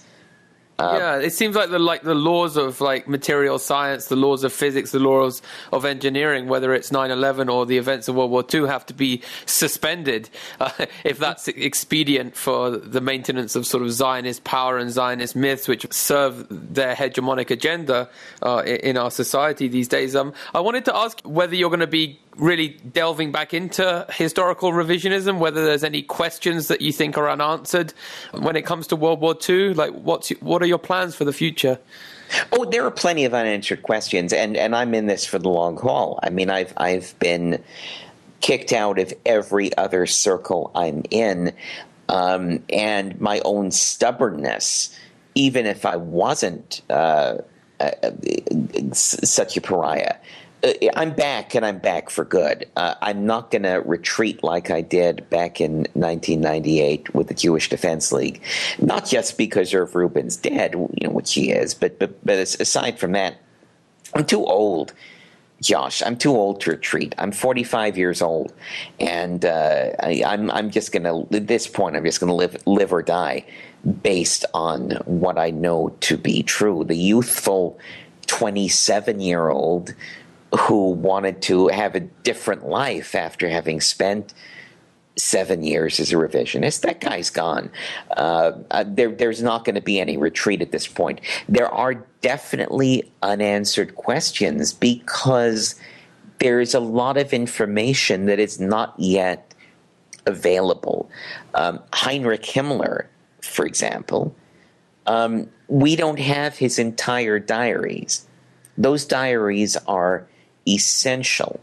Uh, yeah, it seems like the like the laws of like material science, the laws of physics, the laws of engineering, whether it's 9/11 or the events of World War II, have to be suspended uh, if that's expedient for the maintenance of sort of Zionist power and Zionist myths, which serve their hegemonic agenda uh, in our society these days. Um, I wanted to ask whether you're going to be really delving back into historical revisionism, whether there's any questions that you think are unanswered when it comes to World War II. Like, what's what are your plans for the future? Oh, there are plenty of unanswered questions, and, and I'm in this for the long haul. I mean, I've I've been kicked out of every other circle I'm in, um, and my own stubbornness, even if I wasn't uh, uh, such a pariah, uh, I'm back and I'm back for good. Uh, I'm not going to retreat like I did back in 1998 with the Jewish Defense League. Not just because Irv Rubin's dead, you know, which he is, but, but, but aside from that, I'm too old. Josh, I'm too old to retreat. I'm 45 years old, and uh, I, am I'm, I'm just going to at this point I'm just going to live live or die based on what I know to be true. The youthful 27 year old who wanted to have a different life after having spent seven years as a revisionist. That guy's gone. Uh, uh, there, there's not going to be any retreat at this point. There are definitely unanswered questions because there's a lot of information that is not yet available. Um, Heinrich Himmler, for example, um, we don't have his entire diaries. Those diaries are essential.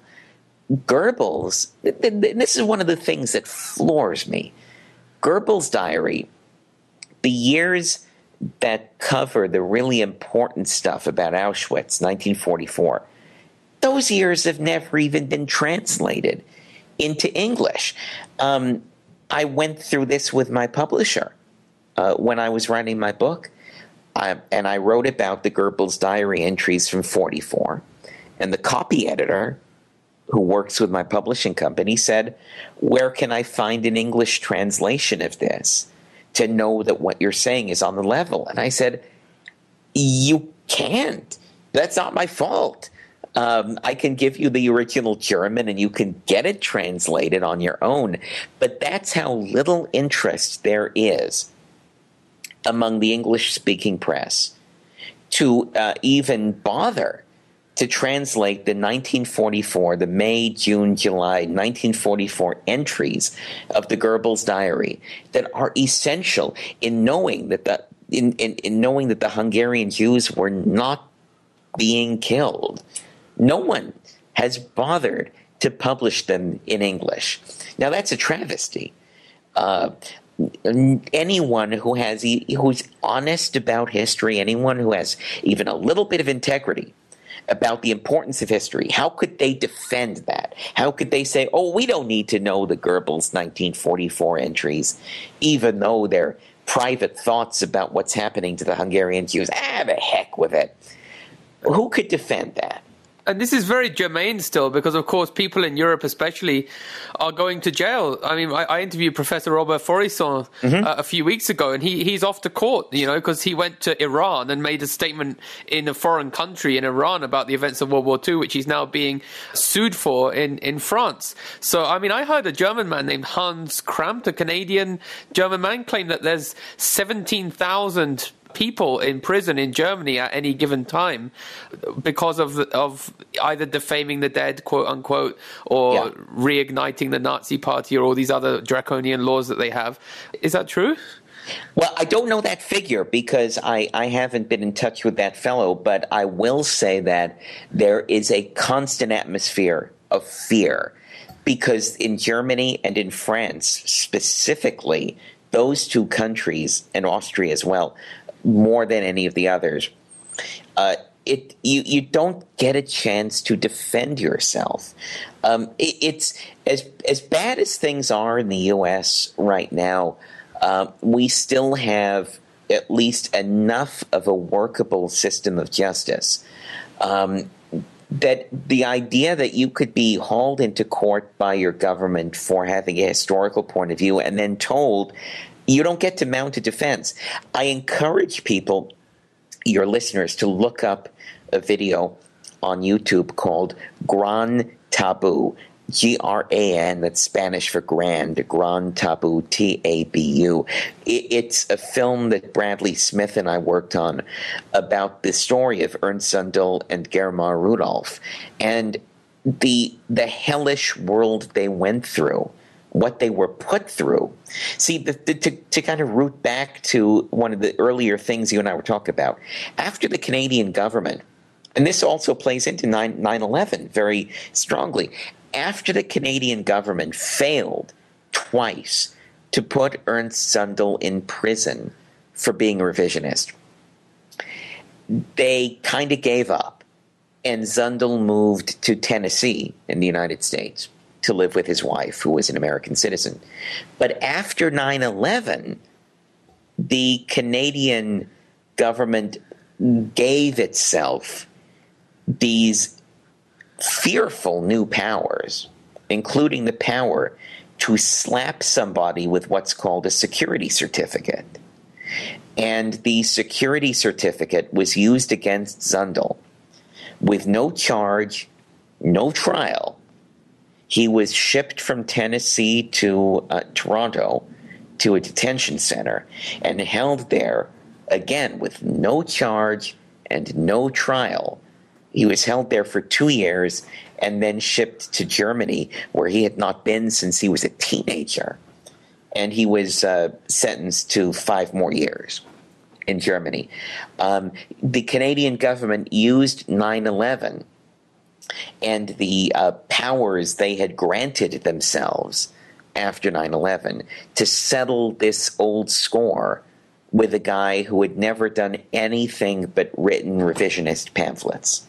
Goebbels, this is one of the things that floors me. Goebbels' diary the years that cover the really important stuff about Auschwitz, 1944, those years have never even been translated into English. Um, I went through this with my publisher uh, when I was writing my book, I, and I wrote about the Goebbels diary entries from 44. And the copy editor, who works with my publishing company, said, Where can I find an English translation of this to know that what you're saying is on the level? And I said, You can't. That's not my fault. Um, I can give you the original German and you can get it translated on your own. But that's how little interest there is among the English speaking press to uh, even bother to translate the 1944, the May, June, July 1944 entries of the Goebbels diary that are essential in knowing that the in, in, in knowing that the Hungarian Jews were not being killed. No one has bothered to publish them in English. Now that's a travesty. Uh, anyone who has who's honest about history, anyone who has even a little bit of integrity about the importance of history, how could they defend that? How could they say, "Oh, we don't need to know the Goebbels 1944 entries, even though they're private thoughts about what's happening to the Hungarian Jews"? Ah, the heck with it. Who could defend that? And this is very germane still because, of course, people in Europe, especially, are going to jail. I mean, I, I interviewed Professor Robert Faurisson mm-hmm. uh, a few weeks ago, and he, he's off to court, you know, because he went to Iran and made a statement in a foreign country in Iran about the events of World War II, which he's now being sued for in, in France. So, I mean, I heard a German man named Hans Kramp, a Canadian German man, claim that there's 17,000 people in prison in Germany at any given time because of of either defaming the dead, quote unquote, or yeah. reigniting the Nazi Party or all these other draconian laws that they have. Is that true? Well, I don't know that figure because I, I haven't been in touch with that fellow, but I will say that there is a constant atmosphere of fear because in Germany and in France specifically, those two countries, and Austria as well, more than any of the others. Uh, it you you don't get a chance to defend yourself. Um, it, it's as as bad as things are in the U.S. right now. Uh, we still have at least enough of a workable system of justice. Um, that the idea that you could be hauled into court by your government for having a historical point of view and then told you don't get to mount a defense. I encourage people, your listeners, to look up a video on YouTube called Gran Tabu. G R A N, that's Spanish for grand, Gran Tabu, T A B U. It's a film that Bradley Smith and I worked on about the story of Ernst Zundel and Germar Rudolf and the the hellish world they went through what they were put through. See, the, the, to, to kind of root back to one of the earlier things you and I were talking about, after the Canadian government, and this also plays into 9 11 very strongly, after the Canadian government failed twice to put Ernst Zundel in prison for being a revisionist, they kind of gave up, and Zundel moved to Tennessee in the United States to live with his wife, who was an American citizen. But after 9 11, the Canadian government gave itself these fearful new powers, including the power to slap somebody with what's called a security certificate. And the security certificate was used against Zundel with no charge, no trial, he was shipped from Tennessee to uh, Toronto to a detention center and held there again with no charge and no trial. He was held there for two years and then shipped to Germany, where he had not been since he was a teenager. And he was uh, sentenced to five more years in Germany. Um, the Canadian government used 9 11 and the uh, powers they had granted themselves after 9 11 to settle this old score with a guy who had never done anything but written revisionist pamphlets.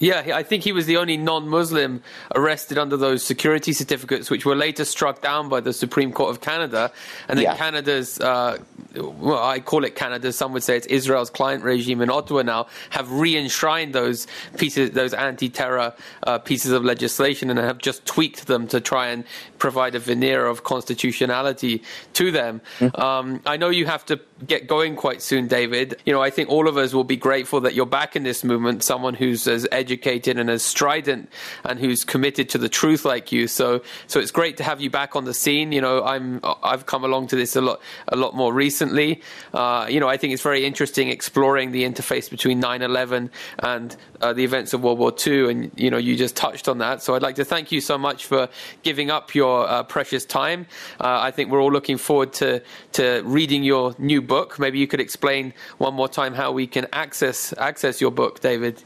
Yeah, I think he was the only non Muslim arrested under those security certificates, which were later struck down by the Supreme Court of Canada. And then yeah. Canada's, uh, well, I call it Canada, some would say it's Israel's client regime in Ottawa now, have re enshrined those pieces, those anti terror uh, pieces of legislation and have just tweaked them to try and provide a veneer of constitutionality to them. Mm-hmm. Um, I know you have to get going quite soon, David. You know, I think all of us will be grateful that you're back in this movement, someone who's as educated and as strident and who's committed to the truth like you. So, so it's great to have you back on the scene. You know, I'm I've come along to this a lot a lot more recently. Uh, you know, I think it's very interesting exploring the interface between 9/11 and uh, the events of World War II, and you know, you just touched on that. So, I'd like to thank you so much for giving up your uh, precious time. Uh, I think we're all looking forward to to reading your new book. Maybe you could explain one more time how we can access access your book, David.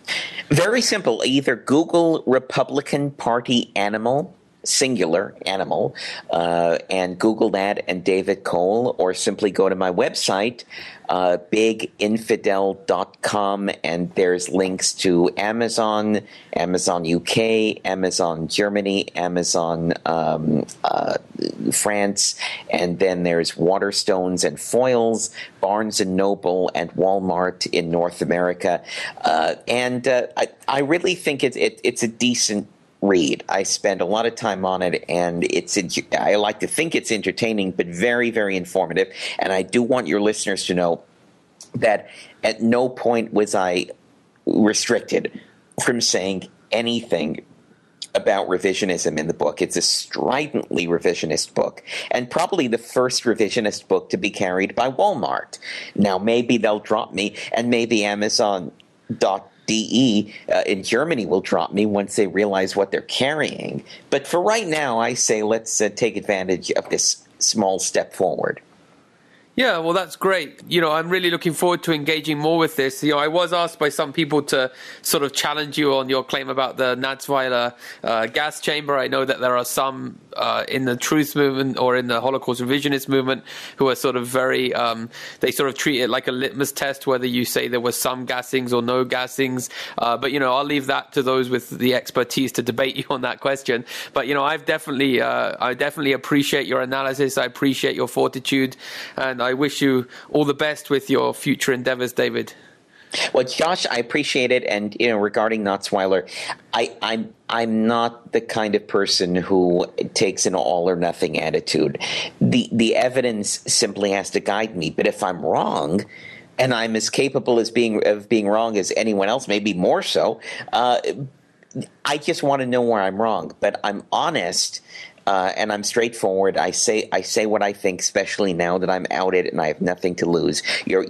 Very simple. Either Google Republican Party Animal singular animal, uh, and Google that and David Cole, or simply go to my website, uh, biginfidel.com, and there's links to Amazon, Amazon UK, Amazon Germany, Amazon um, uh, France, and then there's Waterstones and Foyles, Barnes and Noble, and Walmart in North America. Uh, and uh, I, I really think it's it, it's a decent read. I spend a lot of time on it, and it's I like to think it's entertaining, but very, very informative. And I do want your listeners to know that at no point was I restricted from saying anything about revisionism in the book. It's a stridently revisionist book, and probably the first revisionist book to be carried by Walmart. Now, maybe they'll drop me, and maybe Amazon dot DE uh, in Germany will drop me once they realize what they're carrying. But for right now, I say let's uh, take advantage of this small step forward. Yeah, well, that's great. You know, I'm really looking forward to engaging more with this. You know, I was asked by some people to sort of challenge you on your claim about the Natzweiler uh, gas chamber. I know that there are some uh, in the truth movement or in the Holocaust revisionist movement who are sort of very, um, they sort of treat it like a litmus test whether you say there were some gassings or no gassings. Uh, but, you know, I'll leave that to those with the expertise to debate you on that question. But, you know, I've definitely, uh, I definitely appreciate your analysis. I appreciate your fortitude. And I wish you all the best with your future endeavors, David. Well, Josh, I appreciate it, and you know, regarding Natzweiler, I, I'm I'm not the kind of person who takes an all or nothing attitude. the The evidence simply has to guide me. But if I'm wrong, and I'm as capable as being of being wrong as anyone else, maybe more so. Uh, I just want to know where I'm wrong, but I'm honest uh, and I'm straightforward. I say I say what I think, especially now that I'm outed and I have nothing to lose. You,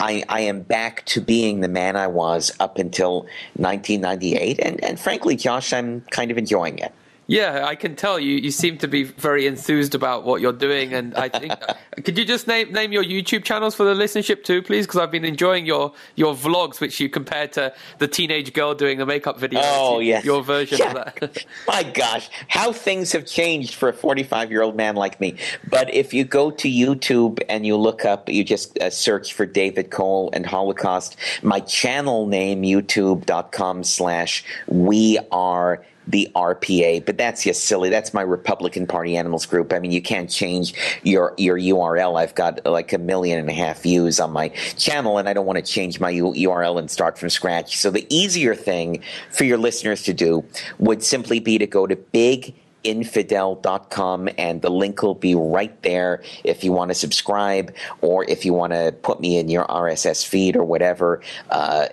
I, I am back to being the man I was up until 1998, and, and frankly, Josh, I'm kind of enjoying it. Yeah, I can tell you. You seem to be very enthused about what you're doing, and I think. could you just name name your YouTube channels for the listenership too, please? Because I've been enjoying your your vlogs, which you compared to the teenage girl doing the makeup video. Oh yes, your version yeah. of that. My gosh, how things have changed for a 45 year old man like me. But if you go to YouTube and you look up, you just uh, search for David Cole and Holocaust. My channel name YouTube.com/slash We Are the RPA, but that's just silly. That's my Republican Party Animals group. I mean, you can't change your your URL. I've got like a million and a half views on my channel, and I don't want to change my URL and start from scratch. So the easier thing for your listeners to do would simply be to go to big infidel.com and the link will be right there if you want to subscribe or if you want to put me in your RSS feed or whatever. Uh,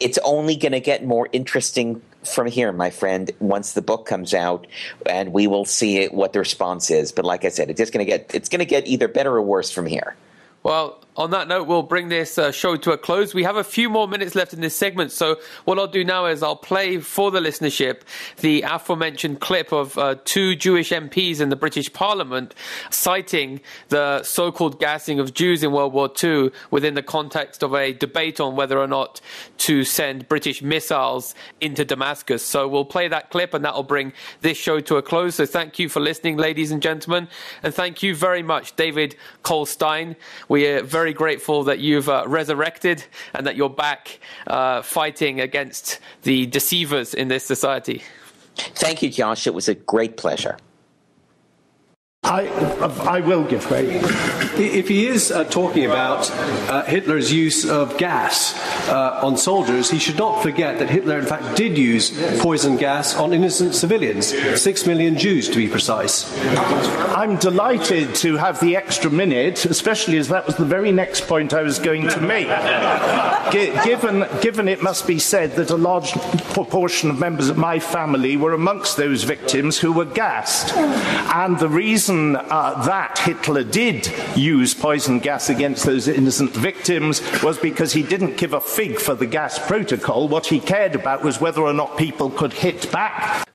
it's only going to get more interesting from here, my friend, once the book comes out, and we will see what the response is. But like I said, it's just going to get it's going to get either better or worse from here. Well, on that note, we'll bring this uh, show to a close. We have a few more minutes left in this segment, so what I'll do now is I'll play for the listenership the aforementioned clip of uh, two Jewish MPs in the British Parliament citing the so-called gassing of Jews in World War II within the context of a debate on whether or not to send British missiles into Damascus. So we'll play that clip, and that'll bring this show to a close. So thank you for listening, ladies and gentlemen, and thank you very much, David Cole Stein. We are very very grateful that you've uh, resurrected and that you're back uh, fighting against the deceivers in this society. Thank you, Josh. It was a great pleasure. I, I will give way. If he is uh, talking about uh, Hitler's use of gas uh, on soldiers, he should not forget that Hitler, in fact, did use poison gas on innocent civilians, six million Jews to be precise. I'm delighted to have the extra minute, especially as that was the very next point I was going to make. given, given it must be said that a large proportion of members of my family were amongst those victims who were gassed. And the reason reason uh, that Hitler did use poison gas against those innocent victims was because he didn't give a fig for the gas protocol. What he cared about was whether or not people could hit back.